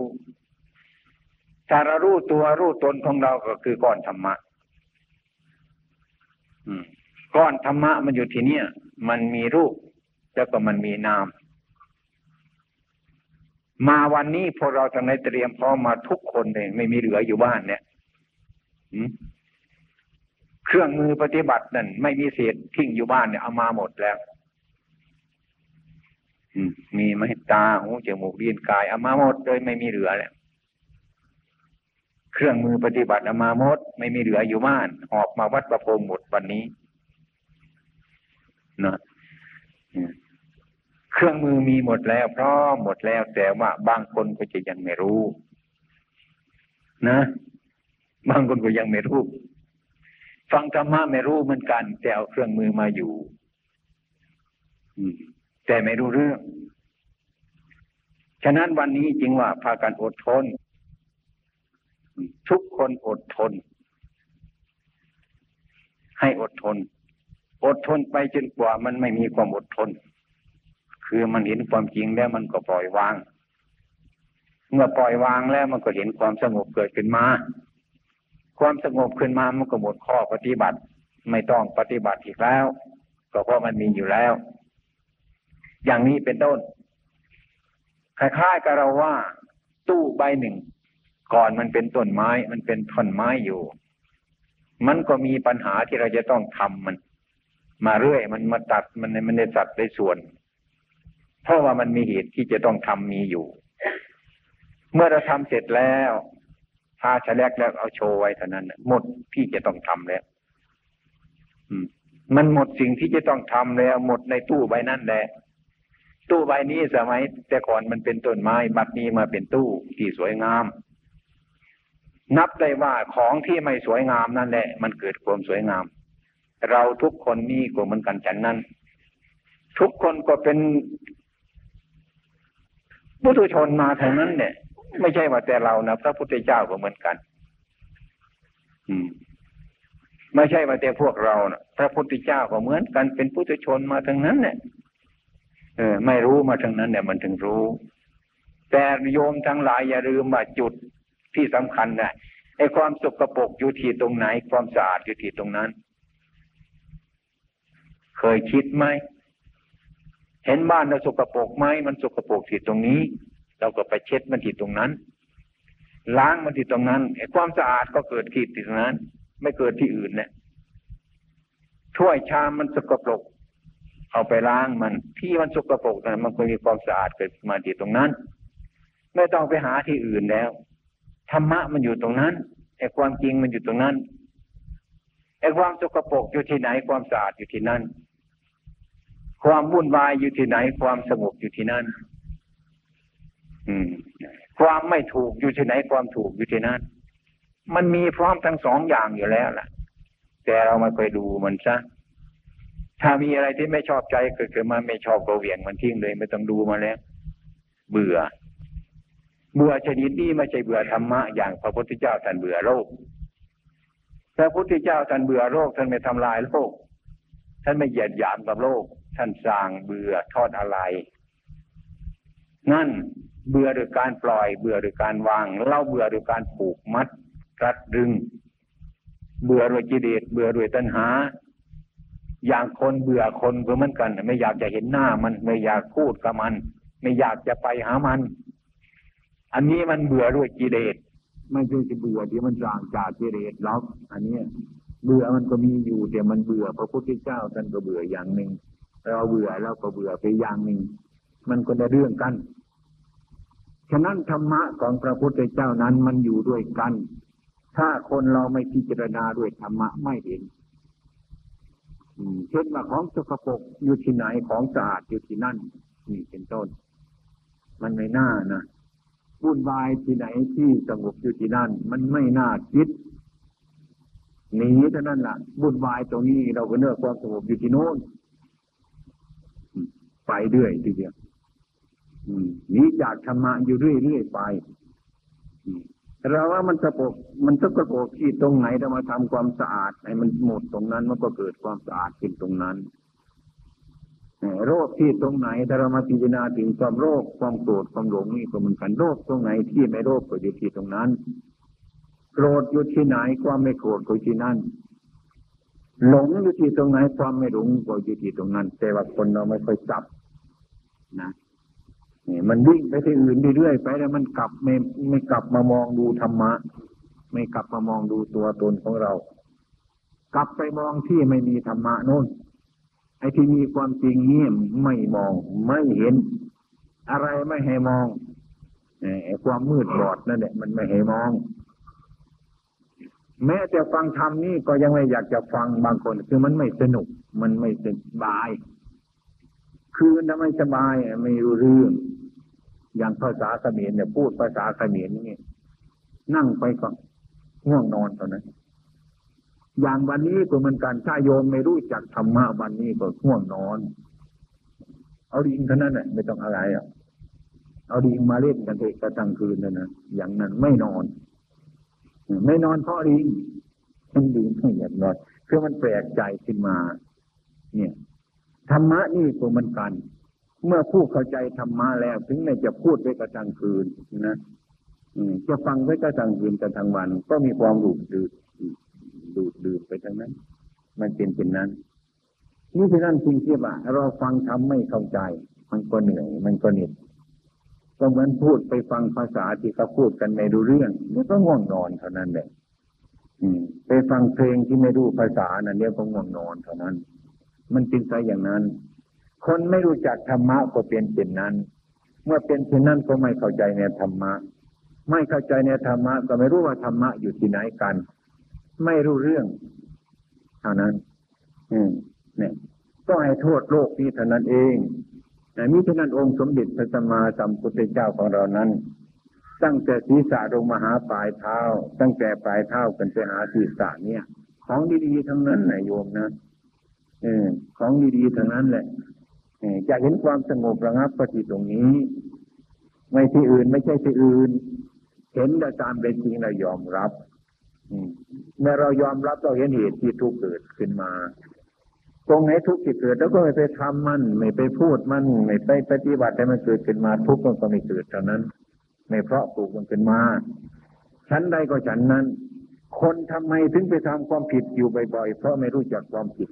ถ้าเรารู้ตัวรู้ตนของเราก็คือก้อนธรรมะก้อนธรรมะมันอยู่ที่เนี่ย มันมีรูปแล้วก็มันมีนาม มาวันนี้พวกเราทั้งในเตรียมพร้อมมาทุกคนเลยไม่มีเหลืออยู่บ้านเนี่ยเครื่องมือปฏิบัตินั่นไม่มีเศษทิ้งอยู่บ้านเนี่ยเอามาหมดแล้วมีไหมตาหูจมูกลิ้นกายเอามาหมดเลยไม่มีเหลือแล้วเครื่องมือปฏิบัติเอามาหมด ไม่มีเหลืออยู่บ้านออกมาวัดประพงหมดวันนี้นะ เครื่องมือมีหมดแล้วพร้อมหมดแล้วแต่ว่าบางคนก็จะยังไม่รู้ นะ บางคนก็ยังไม่รู้ ฟังธรรมะไม่รู้เหมือนกันแต่เอาเครื่องมือมาอยู่แต่ไม่รู้เรื่อง ฉะนั้นวันนี้จริงว่าพากันอดทน ทุกคนอดทน ให้อดทน อดทนไปจนกว่ามันไม่มีความอดทน คือมันเห็นความจริงแล้วมันก็ปล่อยวาง เมื่อปล่อยวางแล้วมันก็เห็นความสงบเกิดขึ้นมา ความสงบขึ้นมามันก็หมดข้อปฏิบัติ ไม่ต้องปฏิบัติอีกแล้ว ก็เพราะมันมีอยู่แล้ว อย่างนี้เป็นต้นคล้ายๆกับเราว่า ตู้ใบหนึ่ง ก่อนมันเป็นต้นไม้ มันเป็นท่อนไม้อยู่ มันก็มีปัญหาที่เราจะต้องทำมัน มาเรื่อยมันมาตัดมันมันได้สัดได้ส่วน เพราะว่ามันมีเหตุที่จะต้องทำมีอยู่ เมื่อเราทำเสร็จแล้วพาฉลกแล้วเอาโชว์ไว้เท่านั้นหมดที่จะต้องทำแล้วมันหมดสิ่งที่จะต้องทำแล้ว หมดในตู้ใบนั้นแหละตู้ใบนี้สมัย แต่ก่อนมันเป็นต้นไม้บัดนี้มาเป็นตู้ที่สวยงาม นับได้ว่าของที่ไม่สวยงามนั่นแหละ มันเกิดความสวยงาม เราทุกคนนี่ก็เหมือนกันฉันนั้น ทุกคนก็เป็น พุทุชนมาทางนั้นเนี่ย ไม่ใช่ว่าแต่เรานะพระพุทธเจ้าก็เหมือนกัน อืมไม่ใช่ว่าแต่พวกเรานะพระพุทธเจ้าก็เหมือนกันเป็นพุทุชนมาทางนั้นเนี่ยเออ ไม่รู้มาทั้งนั้น เนี่ย มันถึงรู้ แต่โยมทั้งหลายอย่าลืมว่าจุดที่สำคัญนะไอ้ความสกรปรกอยู่ที่ตรงไหน ความสะอาดอยู่ที่ตรงนั้น เคยคิดไหม เห็นบ้านเราสกรปรกไหมมันสกรปรกที่ตรงนี้ เราก็ไปเช็ดมันที่ตรงนั้น ล้างมันที่ตรงนั้นไอ้ความสะอาดก็เกิดที่ตรงนั้น ไม่เกิดที่อื่นเนี่ยถ้วยชามมันสกปรกเอาไปล้างมันที่มันสกปรกนั้นมันก็มีความสะอาดเกิดมาที่ตรงนั้น ไม่ต้องไปหาที่อื่นแล้วธรรมะมันอยู่ตรงนั้นไอ้ความจริงมันอยู่ตรงนั้นไอ้ความสกปรกอยู่ที่ไหนความสะอาดอยู่ที่นั่น ความวุ่นวายอยู่ที่ไหน ความสงบอยู่ที่นั่น อืม ความไม่ถูกอยู่ที่ไหน ความถูกอยู่ที่นั่น มันมีพร้อมทั้งสองอย่างอยู่แล้วล่ะ แต่เราไม่เคยดูมันซะถ้ามีอะไรที่ไม่ชอบใจเกิดขึ้นมาไม่ชอบก็เหวี่ยงมันทิ้งเลยไม่ต้องดูมาแล้ว เบื่อ เบื่อชนิดนี้ไม่ใช่เบื่อธรรมะอย่างพระพุทธเจ้าท่านเบื่อโลกพระพุทธเจ้าท่านเบื่อโลกท่านไม่ทำลายโลกท่านไม่เหยียดหยามกับโลก ท่านสร้างเบื่อทอดอะไร นั่นเบื่อหรือการปล่อย เบื่อหรือการวางเล่าเบื่อหรือการผูกมัดรัดดึง เบื่อด้วยกิเลสเบื่อด้วยตัณหา อย่างคนเบื่อคนก็เหมือนกัน ไม่อยากจะเห็นหน้ามันไม่อยากพูดกับมัน ไม่อยากจะไปหามัน อันนี้มันเบื่อด้วยกิเลสไม่ใช่จะเบื่อที่มันจางจากกิเลสแล้วอันนี้เบื่อมันก็มีอยู่แต่มันเบื่อพระพุทธเจ้าท่านก็เบื่ออย่างหนึ่ง เราเบื่อแล้วก็เบื่อไปอย่างหนึ่ง มันก็ได้เรื่องกัน ฉะนั้นธรรมะของพระพุทธเจ้านั้นมันอยู่ด้วยกัน ถ้าคนเราไม่พิจารณาด้วยธรรมะไม่เห็นเช่นว่าของสกปรกอยู่ที่ไหนของสะอาดอยู่ที่นั่นนี่เป็นต้น มันไม่น่านะวุ่นวายที่ไหนที่สงบอยู่ที่นั่น มันไม่น่าคิดหนีเท่านั้นละ่ะวุ่นวายตรงนี้เราก็เนื้อความสงบอยู่ที่โน้น ไปเรื่อยทีเดียวหนีจากธรรมะอยู่เรื่อยๆไปเราว่ามันสกปกมันสกปรกที่ตรงไหนเรามาทำความสะอาดให้มันหมดตรงนั้นมันก็เกิดความสะอาดขึ้นตรงนั้นโรคที่ตรงไหนถ้าเรามาพิจารณาถึงความโรคความโกรธความหลงนี่ก็เหมือนกันโรคตรงไหนที่ไม่โรคก็อยู่ที่ตรงนั้น โกรธอยู่ที่ไหนความไม่โกรธก็อยู่ที่นั่นหลงอยู่ที่ตรงไหนความไม่หลงก็อยู่ที่ตรงนั้น แต่ว่าคนเราไม่ค่อยจับ นะเนี่ยมันวิ่งไปที่อื่นเรื่อยๆไปแล้วมันกลับไม่ไม่กลับมามองดูธรรมะ ไม่กลับมามองดูตัวตนของเรา กลับไปมองที่ไม่มีธรรมะโน้นไอ้ที่มีความจริงนี่ไม่มองไม่เห็น อะไรไม่ให้มองไอ้ความมืดบอดนั่นแหละมันไม่ให้มอง แม้แต่ฟังธรรมนี่ก็ยังไม่อยากจะฟังบางคน คือมันไม่สนุก มันไม่สบาย คือมันไมสบายไม่รู้เรื่อง อย่างภาษาเขมรเนี่ยพูดภาษาเขมรนี่นั่งไปก็ง่วงนอนตอนนั้นอย่างวันนี้ก็เหมือนกันถ้าโยมไม่รู้จักธรรมะวันนี้ก็ง่วงนอน เอาดิงเท่านั้นแหละไม่ต้องอะไรอะเอาดิงมาเล่นกันเถอะกระทั่งคืนนั่นนะอย่างนั้นไม่นอน ไม่นอนเพราะลิงมันลิงไม่อยากนอนคือมันแปลกใจขึ้นมา เนี่ย ธรรมะนี่ก็มันกัน เมื่อผู้เข้าใจธรรมะแล้ว ถึงแม้จะพูดไปกระทั่งคืนนะจะฟังไว้กระทั่งคืนกระทั่งวัน ก็มีความดูดดื่มดูดดื่มไปทั้งนั้น มันเป็นเป็นนั้น นี่คือนั่นจริงที่ว่าเราฟังทำไม่เข้าใจ มันก็เหนื่อย มันก็เหน็ดก็เหมือนพูดไปฟังภาษาที่เขาพูดกันไม่รู้เรื่องนี่ก็ง่วงนอนเท่านั้นแหละไปฟังเพลงที่ไม่รู้ภาษานั่นเดียวก็ง่วงนอนเท่านั้น มันเป็นไปอย่างนั้น คนไม่รู้จักธรรมะก็เป็นเช่นนั้น เมื่อเป็นเช่นนั้นก็ไม่เข้าใจในธรรมะ ไม่เข้าใจในธรรมะก็ไม่รู้ว่าธรรมะอยู่ที่ไหนกัน ไม่รู้เรื่อง เท่านั้น อืมเนี่ยก็ให้โทษโลกนี้เท่านั้นเองมิฉะนั้นองค์สมเด็จพระสัมมาสัมพุทธเจ้าของเรานั้น ตั้งแต่ศีรษะลงมาหาปลายเท้า ตั้งแต่ปลายเท้ากันไปหาศีรษะเนี่ย ของดีๆทั้งนั้นนายโยมนะ อของดีๆทั้งนั้นแหละจะเห็นความสงบระงับก็ที่ตรงนี้ ไม่ที่อื่นไม่ใช่ที่อื่น เห็นแต่ตามเป็นจริงเรายอมรับเมื่อเรายอมรับเราเห็นเหตุที่ทุกข์เกิดขึ้นมา ตรงไหนทุกข์ที่เกิด แล้วก็ไม่ไปทำมัน ไม่ไปพูดมัน ไม่ไปปฏิบัติให้มันเกิดขึ้นมา ทุกข์มันก็ไม่เกิดเท่านั้นไม่เพราะปลูกมันขึ้นมาฉันใดก็ฉันนั้น คนทำไมถึงไปทำความผิดอยู่บ่อยๆ เพราะไม่รู้จักความผิด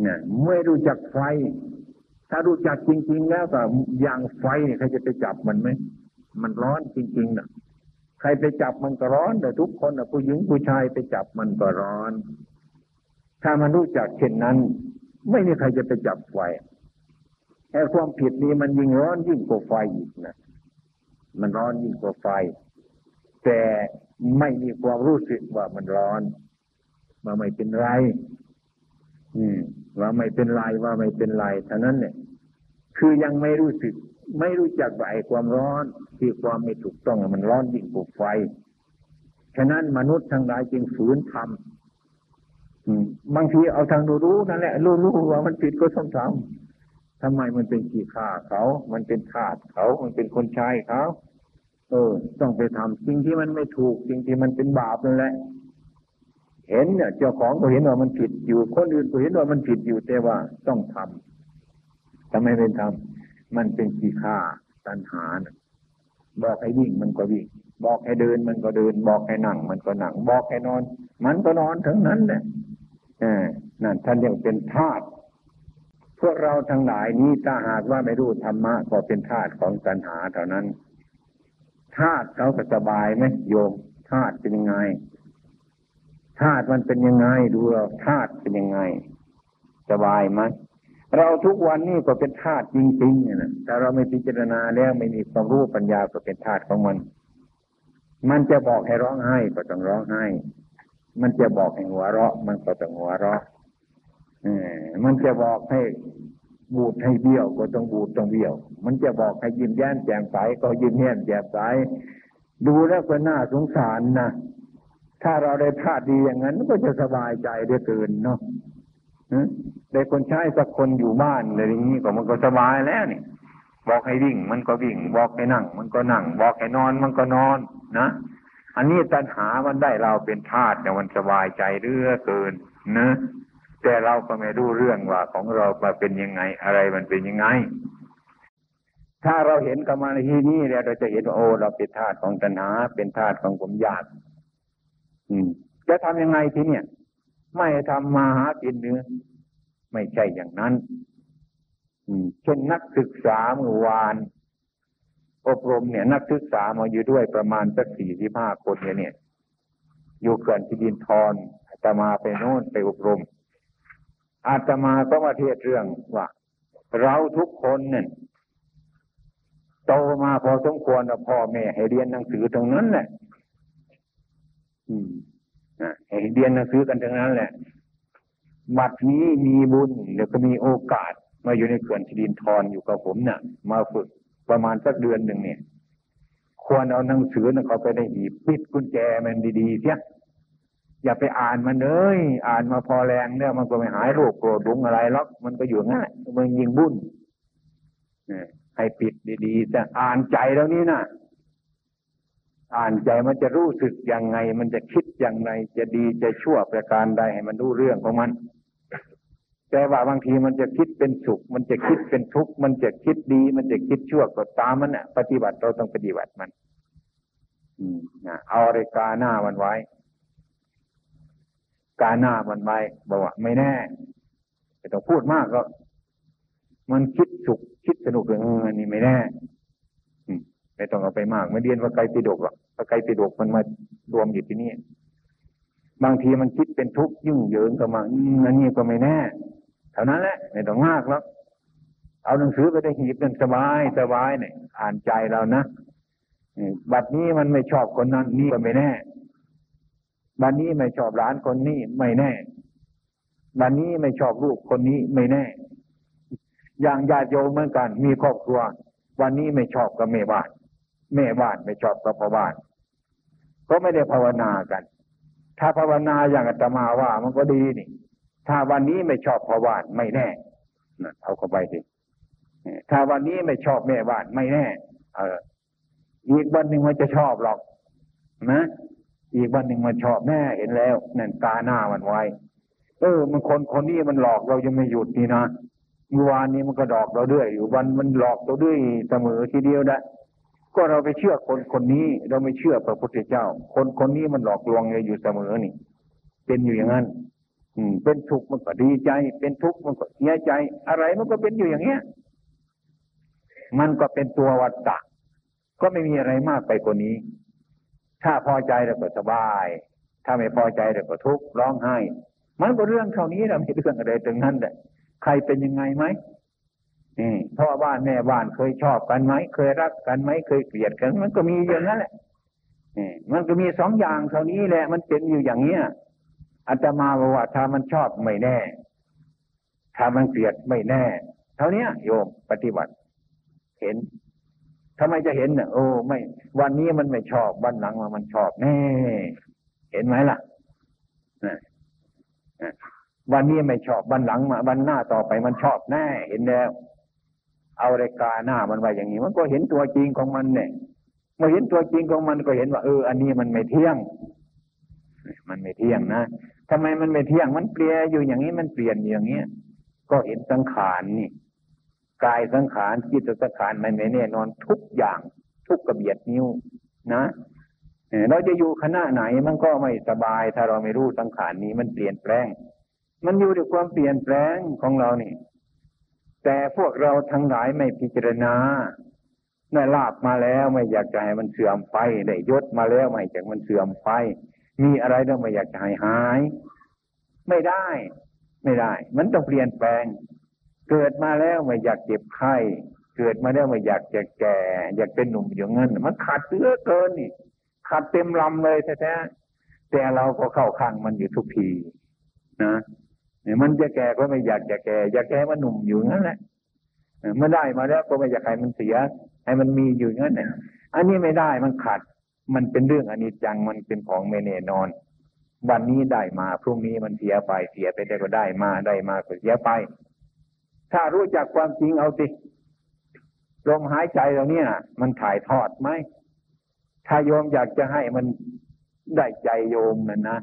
เนี่ยไม่รู้จักไฟ ถ้ารู้จักจริง ๆ แล้วก็อย่างไฟเนี่ยใครจะไปจับมันไหมมันร้อนจริงๆนะใครไปจับมันก็ร้อนแต่ทุกคนนะผู้หญิงผู้ชายไปจับมันก็ร้อน ถ้ามันรู้จักเช่นนั้น ไม่มีใครจะไปจับไฟแต่ความผิดนี้มันยิ่งร้อนยิ่งกว่าไฟอีกนะมันร้อนยิ่งกว่าไฟ แต่ไม่มีความรู้สึกว่ามันร้อนว่าไม่เป็นไร ว่าไม่เป็นไรว่าไม่เป็นไรเท่านั้นเนี่ย คือยังไม่รู้สึก ไม่รู้จักว่าไอ้ความร้อนที่ความไม่ถูกต้องมันร้อนยิ่งกว่าไฟฉะนั้นมนุษย์ทั้งหลายจึงฝืนทำบางทีเอาทางรู้นั่นแหละรู้รู้ว่ามันผิดก็ต้องทำทำไมมันเป็นขี้ข้าเขา มันเป็นขาดเขา มันเป็นคนชายเขา เออ ต้องไปทำสิ่งที่มันไม่ถูกสิ่งที่มันเป็นบาปนั่นแหละ เห็นเนี่ยเจ้าของก็เห็นว่ามันผิดอยู่ คนอื่นก็เห็นว่ามันผิดอยู่แต่ว่าต้องทำทำไมเป็นทำมันเป็นขี้ข้าตัณหานะบอกให้วิ่งมันก็วิ่ง บอกให้เดินมันก็เดิน บอกให้นั่ง มันก็นั่ง บอกให้นอน มันก็นอนทั้งนั้นแหละนั่นท่านเรียกเป็นธาตุพวกเราทั้งหลายนี้ถ้าหากว่าไม่รู้ธรรมะก็เป็นธาตุของตัณหาเท่านั้นธาตุเขาสบายไหมโยมธาตุเป็นยังไง ธาตุมันเป็นยังไงดูเราธาตุเป็นยังไง สบายไหมเราทุกวันนี้ก็เป็นธาตุจริงๆนะแต่เราไม่พิจารณาแล้วไม่มีความรู้ปัญญาก็เป็นธาตุของมัน มันจะบอกให้ร้องไห้ก็ต้องร้องไห้ มันจะบอกให้หัวเราะ มันก็ต้องหัวเราะมันจะบอกให้บูดให้เบี้ยวก็ต้องบูดต้องเบี้ยว มันจะบอกให้ยิ้มแย้มแจ่มใสก็ยิ้มแย้มแจ่มใสดูแล้วก็น่าสงสารนะ ถ้าเราได้ธาตุดีอย่างนั้นก็จะสบายใจได้เกินเนาะได้คนใช้สักคนอยู่บ้านอะไรอย่างนี้ก็มันก็สบายแล้วนี่บอกให้วิ่ง มันก็วิ่ง บอกให้นั่ง มันก็นั่ง บอกให้นอน มันก็นอนนะอันนี้ตัณหามันได้เราเป็นทาสเนี่ยมันสบายใจเรื่อเกินนะแต่เราก็ไม่รู้เรื่องว่าของเรามาเป็นยังไงอะไรมันเป็นยังไง ถ้าเราเห็นกรรมในที่นี้แล้วเราจะเห็นว่าโอ้เราเป็นทาสของตัณหา เป็นทาสของผมอยาก อืมจะทำยังไงทีเนี่ย ไม่ทำมาหากินเนื้อไม่ใช่อย่างนั้น อืมเช่นนักศึกษาเมื่อวาน อบรมเนี่ย นักศึกษามาอยู่ด้วยประมาณสักสี่สิบห้าคนเนี่ยเนี่ย อยู่เขื่อนที่ดินทรอาตมาไปโน่นไปอบรม อาตมาก็มาเทศเรื่องว่าเราทุกคนเนี่ยโตมาพอสมควรพ่อแม่ให้เรียนหนังสือตรงนั้นแหละ เรียนหนังสือกันทั้งนั้นแหละ บัดนี้มีบุญเดี๋ยวก็มีโอกาส มาอยู่ในเขื่อนสิรินทรอยู่กับผมเนะ่ะ มาฝึกประมาณสักเดือนหนึ่งเนี่ย ควรเอาหนังสือนะเขาไปได้หีบปิดกุญแจมันดีๆเสียอย่าไปอ่านมันเลยอ่านมาพอแรงเนี่ยมันก็ไม่หายโรคโกรธดุงอะไรหรอกมันก็อยู่ง่ายมันยิงบุญให้ปิดดีๆจะอ่านใจแล้วนี่นะ อ่านใจมันจะรู้สึกยังไง มันจะคิดยังไงจะดีจะชั่วประการใดให้มันรู้เรื่องของมัน แต่ว่าบางทีมันจะคิดเป็นสุข มันจะคิดเป็นทุกข์มันจะคิดดี มันจะคิดชั่วก็ตามมันอะ ปฏิบัติเราต้องปฏิบัติมัน อืมนะเอาอะไรกาหน้ามันไว้ กาหน้ามันไว้บอกว่าไม่แน่ไม่ต้องพูดมากก็ มันคิดสุขคิดสนุกอย่างนี้ไม่แน่ไม่ต้องเอาไปมาก ไม่เรียนว่าไกลปิดกหรอก พระไกลปิดกมันมารวมอยู่ที่นี่ บางทีมันคิดเป็นทุกข์ยุ่งเหยิงกับมาอันนี้ก็ไม่แน่เท่านั้นแหละไม่ต้องมากแล้วเอาหนังสือไปได้หีบนั่นสบายสบายเนี่ยอ่านใจเรานะบัดนี้มันไม่ชอบคนนั้นนี่ก็ไม่แน่บัดนี้ไม่ชอบร้านคนนี้ไม่แน่บัดนี้ไม่ชอบลูกคนนี้ไม่แน่ อย่างญาติโยมเหมือนกัน มีครอบครัว วันนี้ไม่ชอบกับแม่บ้าน แม่บ้านไม่ชอบกับพ่อบ้าน ก็ไม่ได้ภาวนากัน ถ้าภาวนาอย่างอาตมาว่ามันก็ดีนี่ ถ้าวันนี้ไม่ชอบพ่อบ้านไม่แน่นะเอาเข้าไปสิถ้าวันนี้ไม่ชอบแม่บ้านไม่แน่ เออ อีกวันหนึ่งมันจะชอบหรอก นะ อีกวันหนึ่งมันชอบแน่เห็นแล้วนั่นตาหน้ามันไว้ เออ มันคนคนนี้มันหลอกเรายังไม่หยุดนี่นะเมื่อวานนี้มันก็ดอกเราด้วยอยู่วันมันหลอกเราด้วยเสมอทีเดียวได้ ก็เราไปเชื่อคนคนนี้ เราไม่เชื่อพระพุทธเจ้า คนคนนี้มันหลอกลวงเราอยู่เสมอนี่ เป็นอยู่อย่างนั้น อืม เป็นสุขมันก็ดีใจ เป็นทุกข์มันก็เสียใจ อะไรมันก็เป็นอยู่อย่างเงี้ย มันก็เป็นตัววัฏฏะก็ไม่มีอะไรมากไปกว่านี้ ถ้าพอใจเราก็สบาย ถ้าไม่พอใจเราก็ทุกข์ร้องไห้ มันก็เรื่องเท่านี้เราไม่เรื่องอะไรถึงนั้นแหละใครเป็นยังไงไหม นี่พ่อบ้านแม่บ้านเคยชอบกันไหมเคยรักกันไหมเคยเกลียดกัน มันก็มีอย่างนั้นแหละมันก็มีสองอย่างเท่านี้แหละ มันเป็นอยู่อย่างเนี้ยอาตมาบอกว่าถ้ามันชอบไม่แน่ ถ้ามันเกลียดไม่แน่ เท่านี้โยมปฏิบัติ เห็นทำไมจะเห็นเนี่ยโอ้ไม่ วันนี้มันไม่ชอบ วันหลังมามันชอบแน่ เห็นไหมล่ะวันนี้ไม่ชอบวันหลังมาวันหน้าต่อไปมันชอบแน่ เห็นแล้ว เอารายกาหน้ามันไว้อย่างนี้ มันก็เห็นตัวจริงของมันเนี่ยเมื่อเห็นตัวจริงของมันก็เห็นว่าเอออันนี้มันไม่เที่ยง มันไม่เที่ยงนะทำไมมันไม่เที่ยงมันเปลี่ยนอยู่อย่างนี้มันเปลี่ยนอย่างเงี้ย ก็เห็นสังขารนี่กายสังขารจิตสังขารมันไม่แน่นอนทุกอย่าง ทุกกระเบียดนิ้วนะเราจะอยู่คณะไหนมันก็ไม่สบาย ถ้าเราไม่รู้สังขารนี้มันเปลี่ยนแปลง มันอยู่ด้วยความเปลี่ยนแปลงของเรานี่ แต่พวกเราทั้งหลายไม่พิจารณาได้ลาบมาแล้วไม่อยากจะให้มันเสื่อมไปได้ยศมาแล้วไม่อยากมันเสื่อมไป มีอะไรแล้วไม่อยากจะให้หาย ไม่ได้ ไม่ได้ มันต้องเปลี่ยนแปลง เกิดมาแล้วไม่อยากเจ็บไข้เกิดมาแล้วไม่อยากจะแก่ อยากเป็นหนุ่มอย่างนั้นมันขาดเสื้อเกินนี่ขาดเต็มลำเลยแท้แต่เราก็เข้าข้างมันอยู่ทุกทีนะ เนี่ยมันจะแก่ก็ไม่อยากจะแก่ อยากแก่มันหนุ่มอยู่งั้นแหละเมื่อได้มาแล้วก็ไม่อยากให้มันเสีย ให้มันมีอยู่งั้นเนี่ยอันนี้ไม่ได้มันขาดมันเป็นเรื่องอนิจจังมันเป็นของไม่แน่นอน วันนี้ได้มาพรุ่งนี้มันเสียไปเสียไปได้ก็ได้มาได้มาก็เสียไป ถ้ารู้จักความจริงเอาสิลมหายใจเราเนี่ย มันถ่ายทอดไหมถ้าโยมอยากจะให้มันได้ใจโยมนั่นนะ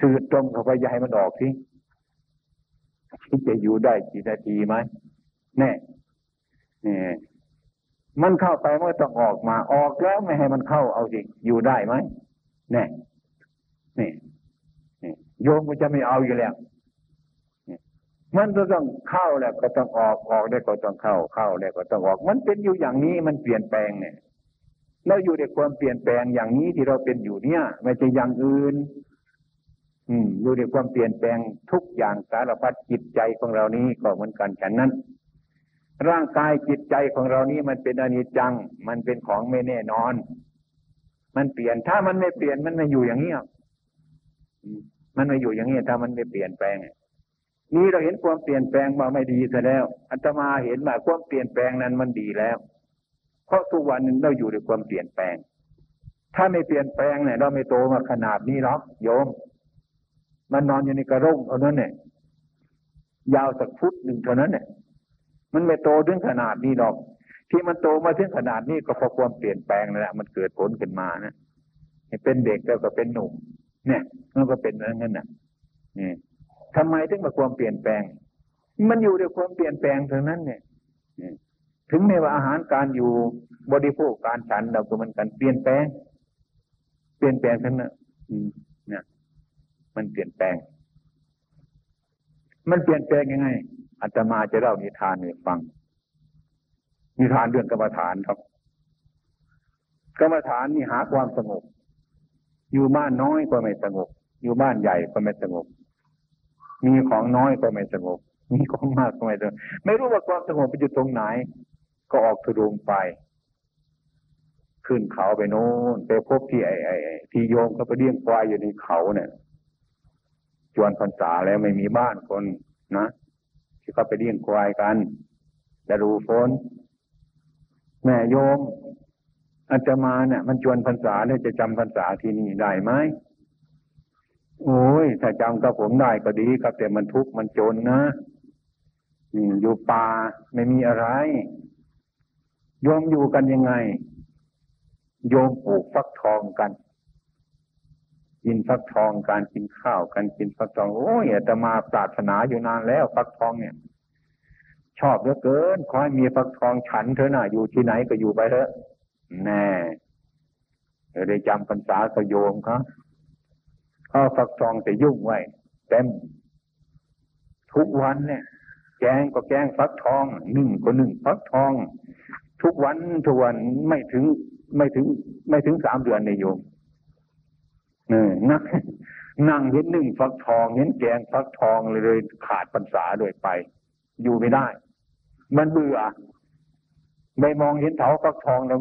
สื่อตรงเข้าไปอย่าให้มันออกสิคิดจะอยู่ได้กี่นาทีไหมแน่เนี่ยมันเข้าไปมันต้องออกมา ออกแล้วไม่ให้มันเข้าเอาสิอยู่ได้ไหมแน่นี่โยมก็จะไม่เอาอยู่แล้วมันก็ต้องเข้าแล้วก็ต้องออกออกได้ก็ต้องเข้าเข้าได้ก็ต้องออก มันเป็นอยู่อย่างนี้มันเปลี่ยนแปลงเนี่ยเราอยู่ในความเปลี่ยนแปลงอย่างนี้ที่เราเป็นอยู่เนี่ย ไม่ใช่อย่างอื่น อืมอยู่ในความเปลี่ยนแปลงทุกอย่างสารพัดจิตใจของเรานี้ก็เหมือนกันฉันนั้น ร่างกายจิตใจของเรานี้มันเป็นอนิจจัง มันเป็นของไม่แน่นอน มันเปลี่ยนถ้ามันไม่เปลี่ยนมันไม่อยู่อย่างนี้มันไม่อยู่อย่างนี้ถ้ามันไม่เปลี่ยนแปลงนี่เราเห็นความเปลี่ยนแปลงมาไม่ดีซะแล้วอาตมาเห็นว่าความเปลี่ยนแปลงนั้นมันดีแล้ว เพราะทุกวันนึงเราอยู่ในความเปลี่ยนแปลง ถ้าไม่เปลี่ยนแปลงเนี่ยเราไม่โตมาขนาดนี้หรอกโยม มันนอนอยู่ในกระร่งเอานั้นเนี่ยยาวสักฟุตหนึ่งเท่านั้นเนี่ยมันไม่โตถึงขนาดนี้หรอก ที่มันโตมาถึงขนาดนี้ก็เพราะความเปลี่ยนแปลงนั่นแหละมันเกิดผลขึ้นมานะเป็นเด็กแล้วก็เป็นหนุ่ม เนี่ย มันก็เป็นอย่างนั้นน่ะนี่ทำไมถึงมาความเปลี่ยนแปลง มันอยู่ด้วยความเปลี่ยนแปลงเท่านั้น เนี่ยถึงแม้ว่าอาหารการอยู่บริโภคการฉันเราก็มันกันเปลี่ยนแปลง เปลี่ยนแปลงทั้งนั้น มันเปลี่ยนแปลง มันเปลี่ยนแปลงยังไงอาตมาจะเล่านิทานให้ฟัง นิทานเรื่องกรรมฐานครับกรรมฐานนี่หาความสงบ อยู่บ้านน้อยก็ไม่สงบ อยู่บ้านใหญ่ก็ไม่สงบ มีของน้อยก็ไม่สงบ มีของมากก็ไม่สงบ ไม่รู้ว่าความสงบไปอยู่ตรงไหน ก็ออกทุดงไป ขึ้นเขาไปโน้นไปพบที่ไอ้ไอ้ที่โยมเขาไปเลี้ยงควายอยู่ในเขาเนี่ย จวนพรรษาแล้วไม่มีบ้านคนนะที่เขาไปเลี้ยงควายกันจะดูฝนแม่โยมอาจมาเนี่ยมันจวนพรรษาเนี่ยจะจำพรรษาที่นี่ได้ไหมโอ้ยถ้าจำกับผมได้ก็ดีครับแต่มันทุกข์มันจนนะอยู่ป่าไม่มีอะไรโยมอยู่กันยังไง โยมปลูกฟักทองกัน กินฟักทองการกินข้าวกันกินฟักทองโอ้ยแต่มาปรารถนาอยู่นานแล้วฟักทองเนี่ย ชอบเหลือเกินขอให้มีฟักทองฉันเถอะนะอยู่ที่ไหนก็อยู่ไปเถอะแน่ได้จำพรรษาก็โยมเขาเขาฟักทองแต่ยุ่งไว้เต็มทุกวันเนี่ย แกงก็แกงฟักทองหนึ่งก็หนึ่งฟักทอง ทุกวันทุกวันไม่ถึงไม่ถึง ไม่ถึงสามเดือนในโยม เออนั่งนั่งเห็นหนึ่งฟักทองเห็นแกงฟักทองเลยเลยขาดปัญษาโดยไป อยู่ไม่ได้ มันเบื่อไม่มองเห็นเถาฟักทองแล้ว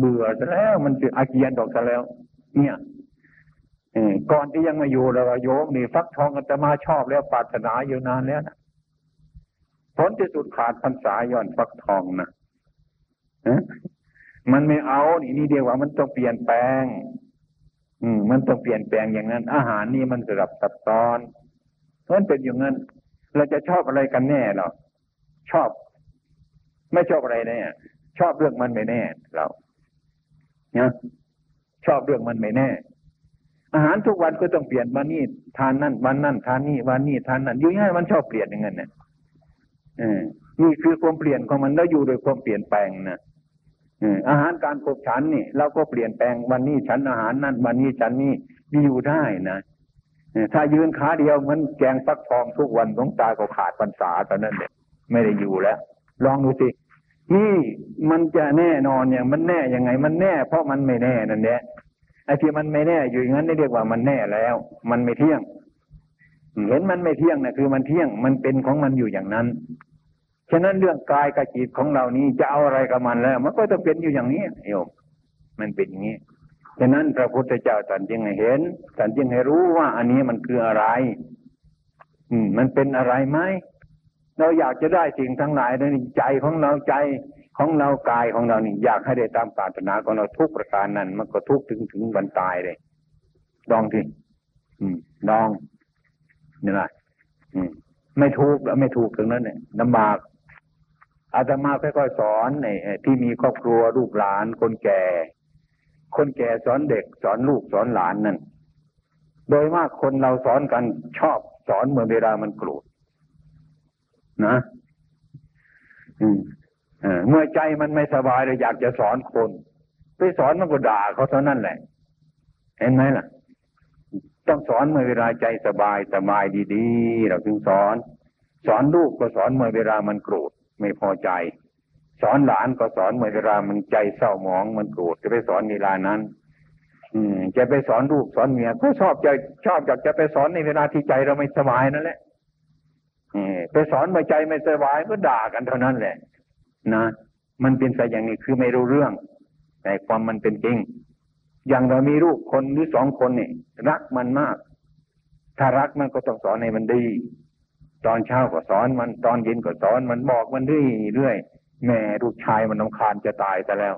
เบื่อซะแล้วมันจะอาเกียนดอกซะแล้ว เนี่ยก่อนที่ยังมาอยู่เราโยมนี่ฟักทองอาตมาชอบแล้วปรารถนาอยู่นานแล้วนะผลที่สุดขาดพรรษาย้อนฟักทองนะมันไม่เอานี่นี่เดียวว่ามันต้องเปลี่ยนแปลง อืมมันต้องเปลี่ยนแปลงอย่างนั้น อาหารนี่มันสลับซับซ้อนมันเป็นอย่างนั้น เราจะชอบอะไรกันแน่หรอชอบ ไม่ชอบอะไรแน่ชอบเรื่องมันไม่แน่ เราเนี่ยชอบเรื่องมันไม่แน่ อาหารทุกวันก็ต้องเปลี่ยนวันนี้ทานนั่นวันนั่นทานนี่วันนี้ทานนั่นอยุ่งง่ายมันชอบเปลี่ยนอย่างนั้นเนี่ยนี่คือความเปลี่ยนของมันแล้วอยู่โดยความเปลี่ยนแปลงนะ อาหารการขบฉันนี่เราก็เปลี่ยนแปลงวันนี้ฉันอาหารนั่นวันนี้ฉันนี่มีอยู่ได้นะถ้ายืนขาเดียวมันแกงฟักทองทุกวันสงตาก็ขาดพรรษาตอนนั้นเนี่ยไม่ได้อยู่แล้ว ลองดูสินี่มันจะแน่นอนอย่างมันแน่ยังไง มันแน่ เพราะมันไม่แน่นั่นแหละไอ้ที่มันไม่แน่อยู่อย่างนั้นนี่เรียกว่ามันแน่แล้ว มันไม่เที่ยง เห็นมันไม่เที่ยงนะคือมันเที่ยงมันเป็นของมันอยู่อย่างนั้น ฉะนั้นเรื่องกายกับจิตของเรานี้จะเอาอะไรกับมันแล้ว มันก็จะเป็นอยู่อย่างนี้โยมมันเป็นอย่างนี้ฉะนั้นพระพุทธเจ้าตรัสยังให้เห็นตรัสยังให้รู้ว่าอันนี้มันคืออะไร อืม มันเป็นอะไรไหมเราอยากจะได้สิ่งทั้งหลายในใจของเราใจของเรากายของเรานี่อยากให้ได้ตามปรารถนาของเราทุกประการนั้น มันก็ทุกถึงถึงวันตายเลยลองทีอืมลองนี่แหละอืม ไม่ถูกแล้วไม่ถูกถึงนั้นเนี่ยลำบาก อาตมาค่อยๆสอนในที่มีครอบครัวลูกหลาน คนแก่ คนแก่สอนเด็กสอนลูกสอนหลานนั่นโดยมากคนเราสอนกันชอบสอนเมื่อเวลามันโกรธนะอืมเมื่อใจมันไม่สบายเราอยากจะสอนคนไปสอนมันก็ด่าเขาเท่านั้นแหละ เห็นไหมล่ะ ต้องสอนเมื่อเวลาใจสบายสบายดีๆ เราจึงสอน สอนลูกก็สอนเมื่อเวลามันโกรธ ไม่พอใจ สอนหลานก็สอนเมื่อเวลามันใจเศร้าหมองมันโกรธจะไปสอนเวลานั้น อืม จะไปสอนลูกสอนเมียก็ชอบใจชอบอยากจะไปสอนในเวลาที่ใจเราไม่สบายนั่นแหละไปสอนเมื่อใจไม่สบายก็ด่ากันเท่านั้นแหละ นะมันเป็นไปอย่างนี้คือไม่รู้เรื่อง แต่ความมันเป็นจริง อย่างเรามีลูกคนหรือสองคนเนี่ยรักมันมาก ถ้ารักมันก็ต้องสอนให้มันดี ตอนเช้าก็สอนมันตอนเย็นก็สอนมันบอกมันเรื่อยเรื่อยแม่ลูกชายมันนำคาญจะตายแต่แล้ว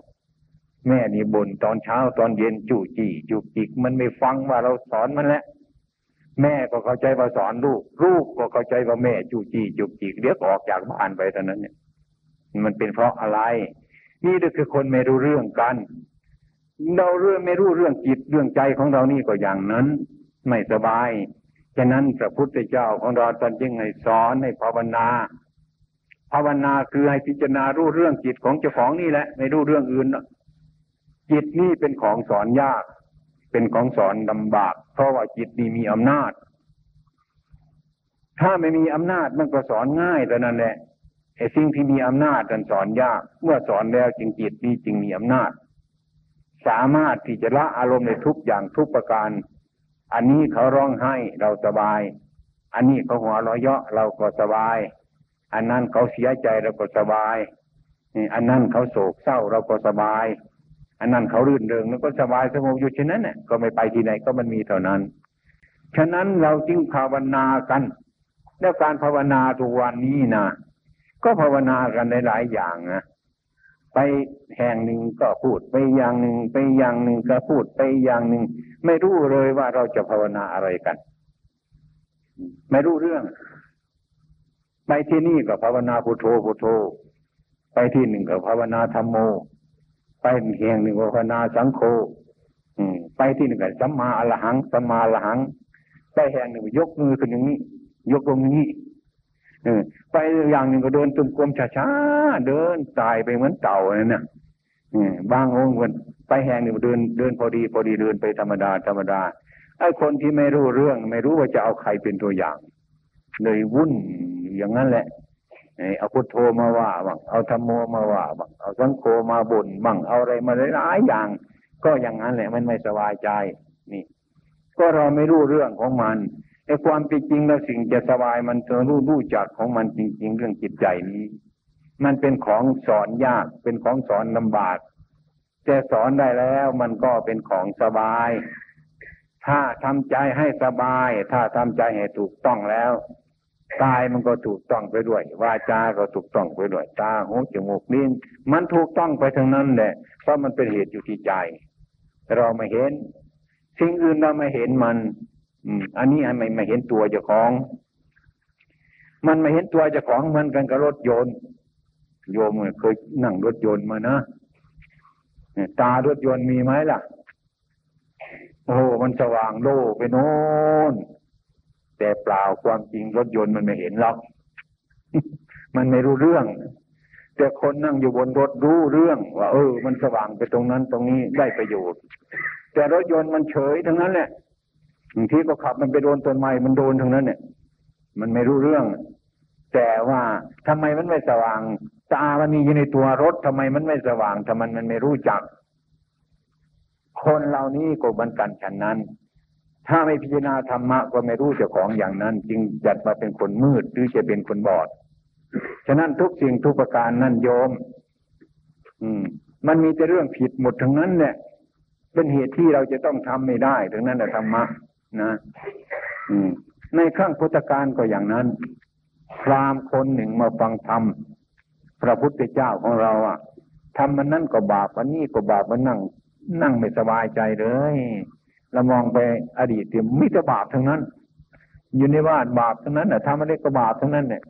แม่นี่บ่นตอนเช้าตอนเย็นจู่จี้จุกจิก มันไม่ฟังว่าเราสอนมันแล้วแม่ก็เข้าใจว่าสอนลูก ลูกก็เข้าใจว่าแม่จู่จี้จุกจิกเดี๋ยกออกจากบ้านไปตอนนั้นเนี่ยมันเป็นเพราะอะไร นี่ก็คือคนไม่รู้เรื่องกัน เราเรื่องไม่รู้เรื่องจิตเรื่องใจของเรานี่ก็อย่างนั้น ไม่สบาย ฉะนั้นพระพุทธเจ้าของเราตอนยิ่งให้สอนให้ภาวนา ภาวนาคือให้พิจารณารู้เรื่องจิตของเจ้าของนี่แหละ ไม่รู้เรื่องอื่นจิตนี่เป็นของสอนยาก เป็นของสอนลำบาก เพราะว่าจิตนี่มีอำนาจ ถ้าไม่มีอำนาจมันก็สอนง่ายแต่นั้นแหละไอ้สิ่งที่มีอำนาจมันสอนยาก เมื่อสอนแล้วจึงจิตนี้จึงมีอำนาจ สามารถที่จะละอารมณ์ในทุกอย่างทุกประการ อันนี้เขาร้องไห้เราสบาย อันนี้เขาหัวเราะเยาะเราก็สบาย อันนั้นเขาเสียใจเราก็สบายอันนั้นเขาโศกเศร้าเราก็สบาย อันนั้นเขารื่นเริงมันก็สบายสงบอยู่เช่นนั้นเนี่ยก็ไม่ไปที่ไหนก็มันมีเท่านั้น ฉะนั้นเราจึงภาวนากัน แล้วการภาวนาทุกวันนี้นะก็ภาวนากันในหลายอย่างนะ ไปแห่งหนึ่งก็พูดไปอย่างหนึ่งไปอย่างหนึ่งก็พูดไปอย่างหนึ่ง ไม่รู้เลยว่าเราจะภาวนาอะไรกัน ไม่รู้เรื่อง ไปที่นี่ก็ภาวนาพุทโธพุทโธ ไปที่หนึ่งก็ภาวนาธรรมโม ไปแห่งหนึ่งก็ภาวนาสังโฆไปที่หนึ่งก็สัมมาอรหังสัมมาอรหัง ไปแห่งหนึ่งยกมือขึ้นอย่างนี้ ยกตรงนี้ ไปอย่างหนึ่งก็เดินตุ่มกลมช้าๆเดินตายไปเหมือนเต่าเนี่ยนะบางองค์คนไปแห่งหนึ่งเดินเดินพอดีพอดีเดินไปธรรมดาธรรมดาไอ้คนที่ไม่รู้เรื่อง ไม่รู้ว่าจะเอาใครเป็นตัวอย่าง เลยวุ่นอย่างนั้นแหละเอาพุทโธมาว่าบังเอาธรรมโมมาว่าบังเอาสังโฆมาบ่นบังเอาอะไรมาหลายอย่าง ก็อย่างนั้นแหละมันไม่สบายใจนี่ ก็เราไม่รู้เรื่องของมัน ไอ้ความเป็นจริงแล้วสิ่งจะสบายมันจะรู้รู้จักของมันจริง ๆ เรื่องจิตใจนี้ มันเป็นของสอนยากเป็นของสอนลำบากแต่สอนได้แล้วมันก็เป็นของสบาย ถ้าทำใจให้สบาย ถ้าทำใจให้ถูกต้องแล้วกายมันก็ถูกต้องไปด้วยวาจาก็ถูกต้องไปด้วยตาหูจมูกลิ้นมันถูกต้องไปทั้งนั้นแหละเพราะมันเป็นเหตุอยู่ที่ใจ เราไม่เห็น สิ่งอื่นเราไม่เห็นมัน อืม อันนี้ไม่ไม่เห็นตัวเจ้าของ มันไม่เห็นตัวเจ้าของเหมือนกันกับรถยนต์ โยมเคยนั่งรถยนต์มานะตารถยนต์มีไหมล่ะ โอ้มันสว่างโล่ไปโน้นแต่เปล่าความจริงรถยนต์มันไม่เห็นหรอก มันไม่รู้เรื่อง แต่คนนั่งอยู่บนรถรู้เรื่อง ว่า เออ มันสว่างไปตรงนั้นตรงนี้ได้ประโยชน์ แต่รถยนต์มันเฉยทั้งนั้นแหละ บางทีก็ขับมันไปโดนต้นไม้มันโดนทั้งนั้นเนี่ย มันไม่รู้เรื่อง แต่ว่าทำไมมันไม่สว่าง ตามันมีอยู่ในตัวรถทำไมมันไม่สว่างทำไมมันไม่รู้จัก คนเหล่านี้ก็บันกันฉันนั้น ถ้าไม่พิจารณาธรรมะก็ไม่รู้เจ้าของอย่างนั้น จึงจัดมาเป็นคนมืดหรือจะเป็นคนบอด ฉะนั้นทุกสิ่งทุกประการนั่นโยม อืม มันมีแต่เรื่องผิดหมดทั้งนั้นเนี่ยเป็นเหตุที่เราจะต้องทำไม่ได้ถึงนั้นแหละธรรมะ นะในข้งพุทธการก็อย่างนั้น พรามคนหนึ่งมาฟังธรรมพระพุทธเจ้าของเราอะทำมันนั่นก็บาปอันนี้ก็บาปมันนั่ง นั่งไม่สบายใจเลยเรามองไปอดีตเตียมิจะบาปทั้งนั้น อยู่ในบ้านบาปทั้งนั้นน่ะทำอะไรก็บาปทั้งนั้นเนี่ย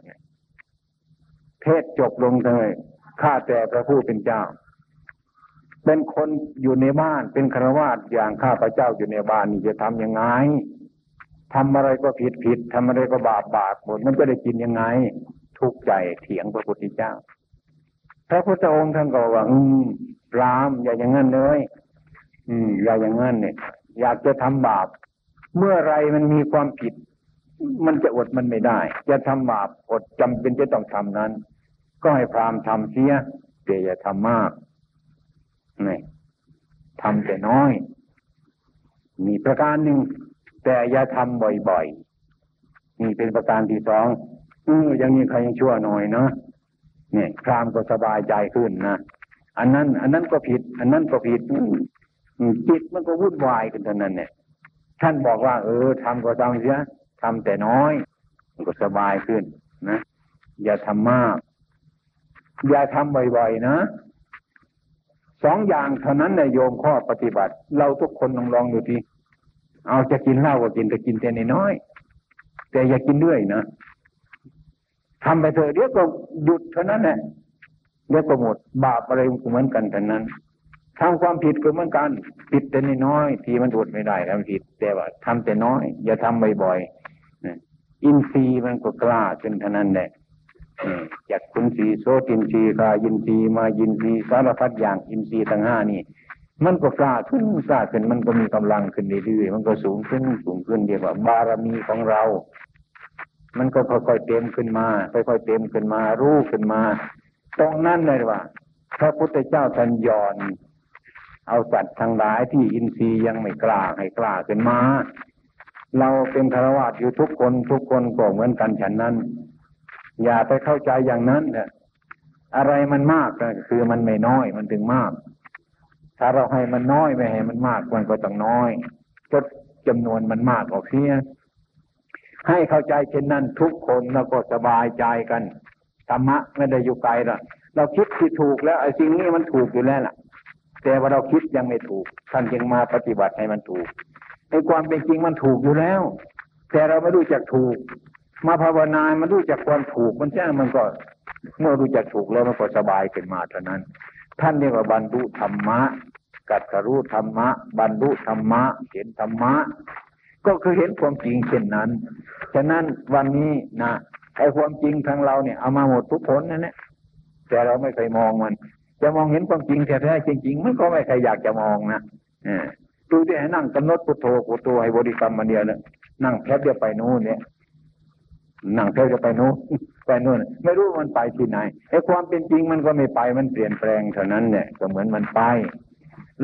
เทศจบลงเลยข้าแต่พระผู้เป็นเจ้า เป็นคนอยู่ในบ้าน เป็นครวาสอย่างข้าพระเจ้าอยู่ในบ้านนี่จะทํำยังไงทำอะไรก็ผิดผิดทำอะไรก็บาปบาปหมดมันจะได้กินยังไง ทุกใจเถียงพระพุทธเจ้า พระพุทธองค์ท่านก็ว่าอืมราม อย่าอย่างนั้นเลย อืม อย่าอย่างนั้นเนี่ย อยากจะทำบาป เมื่อไรมันมีความผิด มันจะอดมันไม่ได้ จะทำบาปอดจำเป็นจะต้องทำนั้น ก็ให้พรามทำเสียแต่อย่าทำมาก นี่ทำแต่น้อย มีประการหนึ่ง แต่อย่าทำบ่อยๆนี่เป็นประการที่สองออยังมีใครยังชั่วหน่อยเนาะเนี่ยครามก็สบายใจขึ้นนะอันนั้น อันนั้นก็ผิด อันนั้นก็ผิดจิตมันก็วุ่นวายกันเท่านั้นเนี่ย ท่านบอกว่า เออทำก็ทำเสียทำแต่น้อยมันก็สบายขึ้นนะ อย่าทำมาก อย่าทำบ่อยๆนะ สองอย่างเท่านั้นในโยมข้อปฏิบัติ เราทุกคนลองลองดูทีเอาจะกินเหล้าก็กินแต่กินแต่น้อยแต่อย่ากินด้วยนะทำไปเถอะเดี๋ยวก็หยุดเท่านั้นแหละเดี๋ยวก็หมดบาปอะไรก็เหมือนกันเท่านั้นทำความผิดก็เหมือนกันผิดแต่น้อยทีมันอดไม่ได้ทำผิด แต่ว่าทำแต่น้อย อย่าทำบ่อยๆอินทรีย์มันก็กล้าขึ้นเท่านั้นแหละ จากคุณสีโซตินรีกายินทีมายินทีสารพัดอย่างอินทรีทั้งห้านี่ มันก็กล้าขึ้นกล้าขึ้นมันก็มีกำลังขึ้นเรื่อยๆมันก็สูงขึ้นสูงขึ้นเรียกว่า บารมีของเรา มันก็ค่อยๆเต็มขึ้นมาค่อยๆเต็มขึ้นมา รู้ขึ้นมา ตรงนั้นเลยว่าพระพุทธเจ้าท่านย่อน เอาสัตว์ทั้งหลายที่อินทรีย์ยังไม่กล้าให้กล้าขึ้นมา เราเป็นฆราวาสอยู่ทุกคนทุกคนก็เหมือนกันฉันนั้น อย่าไปเข้าใจอย่างนั้นเนี่ยอะไรมันมากก็คือมันไม่น้อยมันถึงมาก ถ้าเราให้มันน้อยไม่ให้มันมากมันก็ต้องน้อยจดจำนวนมันมากออกเสียให้เข้าใจเช่นนั้นทุกคนแล้วก็สบายใจกันธรรมะไม่ได้อยู่ไกลหรอกเราคิดที่ถูกแล้วไอ้สิ่งนี้มันถูกอยู่แล้วล่ะ แต่ว่าเราคิดยังไม่ถูก ท่านจึงมาปฏิบัติให้มันถูกในความเป็นจริงมันถูกอยู่แล้ว แต่เราไม่รู้จักถูก มาภาวนามันรู้จักความถูกมันแจ้งมันก็ เมื่อรู้จักถูกแล้วมันก็สบายขึ้นมาเท่านั้น ท่านเรียกว่าบรรลุธรรมะ กัดรู้ธรรมะ บรรลุธรรมะ เห็นธรรมะ ก็คือเห็นความจริงเช่นนั้น ฉะนั้นวันนี้นะไอ้ความจริงทางเราเนี่ยเอามาหมดทุกคนนั่นแหละแต่เราไม่เคยมองมัน จะมองเห็นความจริงแท้ๆจริงๆมันก็ไม่ใครอยากจะมองนะดูที่ให้นั่งกำหนดพุทโธพุทโธให้บริกรรมมาเดียวเนี่ยนั่งแค่เดียวไปนู้นเนี่ย นั่งแค่เดียวไปนู้นไปนู้นไม่รู้มันไปที่ไหนไอ้ความเป็นจริงมันก็ไม่ไปมันเปลี่ยนแปลงเท่านั้นเนี่ยก็เหมือนมันไป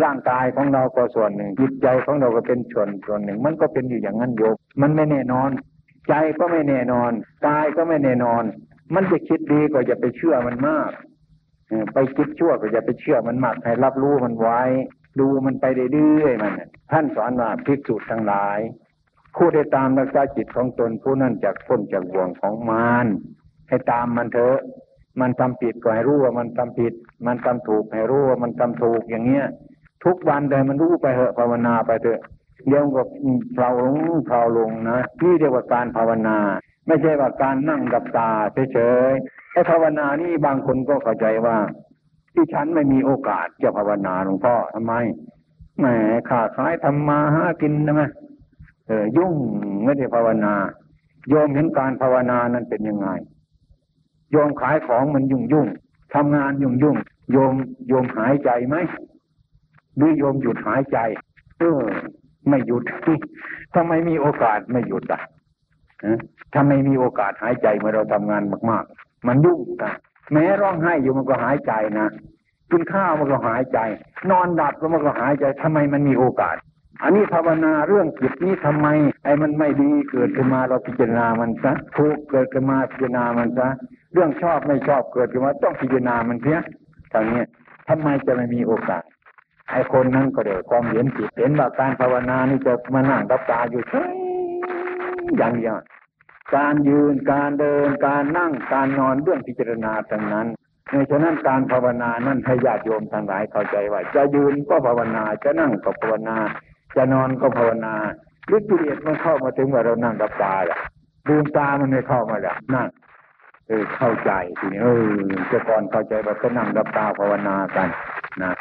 ร่างกายของเราก็ส่วนหนึ่งจิตใจของเราก็เป็นส่วนส่วนหนึ่ง มันก็เป็นอยู่อย่างนั้นโยมมันไม่แน่นอน ใจก็ไม่แน่นอนกายก็ไม่แน่นอน มันจะคิดดีก็อย่าไปเชื่อมันมากไปคิดชั่วก็อย่าไปเชื่อมันมากให้รับรู้มันไว้ ดูมันไปเรื่อยๆมันท่านสอนว่าพิจูจทั้งหลาย ผู้ได้ตามรักษาจิตของตนผู้นั้นจากพ้นจากบ่วงของมารให้ตามมันเถอะ มันทำผิดก็ให้รู้ว่ามันทำผิด มันทำถูกให้รู้ว่ามันทำถูกอย่างเงี้ย ทุกวันเลยมันรู้ไปเถอะภาวนาไปเถอะเดี๋ยวก็เผาลงเผาลงนะนี่เรียกว่าการภาวนา ไม่ใช่ว่าการนั่งกับตาเฉยๆไอ้ภาวนานี่บางคนก็เข้าใจว่า ที่ฉันไม่มีโอกาสจะภาวนาหลวงพ่อทำไมแหมขาดขายทำมาหากินนะไหม เออยุ่งไม่ได้ภาวนา โยมเห็นการภาวนานั้นเป็นยังไง โยมขายของมันยุ่งยุ่งทำงานยุ่งยุ่งโยมโยมหายใจไหมหรือโยมหยุดหายใจ เออ ไม่หยุดทำไมมีโอกาสไม่หยุดอะถ้าไม่มีโอกาสหายใจเมื่อเราทำงานมาก ๆ มันยุ่งนะแม้ร้องไห้อยู่มันก็หายใจนะกินข้าวมันก็หายใจ นอนดับก็มันก็หายใจทำไมมันมีโอกาส อันนี้ภาวนาเรื่องจิตนี้ทำไม ไอ้มันไม่ดีเกิดขึ้นมาเราพิจารณามันซะถูกเกิดขึ้นมาพิจารณามันซะเรื่องชอบไม่ชอบเกิดขึ้นมาต้องพิจารณามันเสียทางนี้ทำไมจะไม่มีโอกาสไอ้คนนั้นก็เดี๋ยวความเห็นผิดเห็นว่าการภาวนานี่จะมานั่งรับตาอยู่ใช่อย่างเดียวการยืนการเดินการนั่งการนอนเรื่องพิจารณาทั้งนั้นในฉะนั้นการภาวนานั้นให้ญาติโยมทั้งหลายเข้าใจว่า จะยืนก็ภาวนาจะนั่งก็ภาวนา จะนอนก็ภาวนาฤทธิ์เดชมันเข้ามาถึงว่าเรานั่งรับตาล่ะดูตามันไม่เข้ามาละนั่งเออเข้าใจทีนี้เออจะก่อนเข้าใจว่าจะนั่งรับตาภาวนากันนะ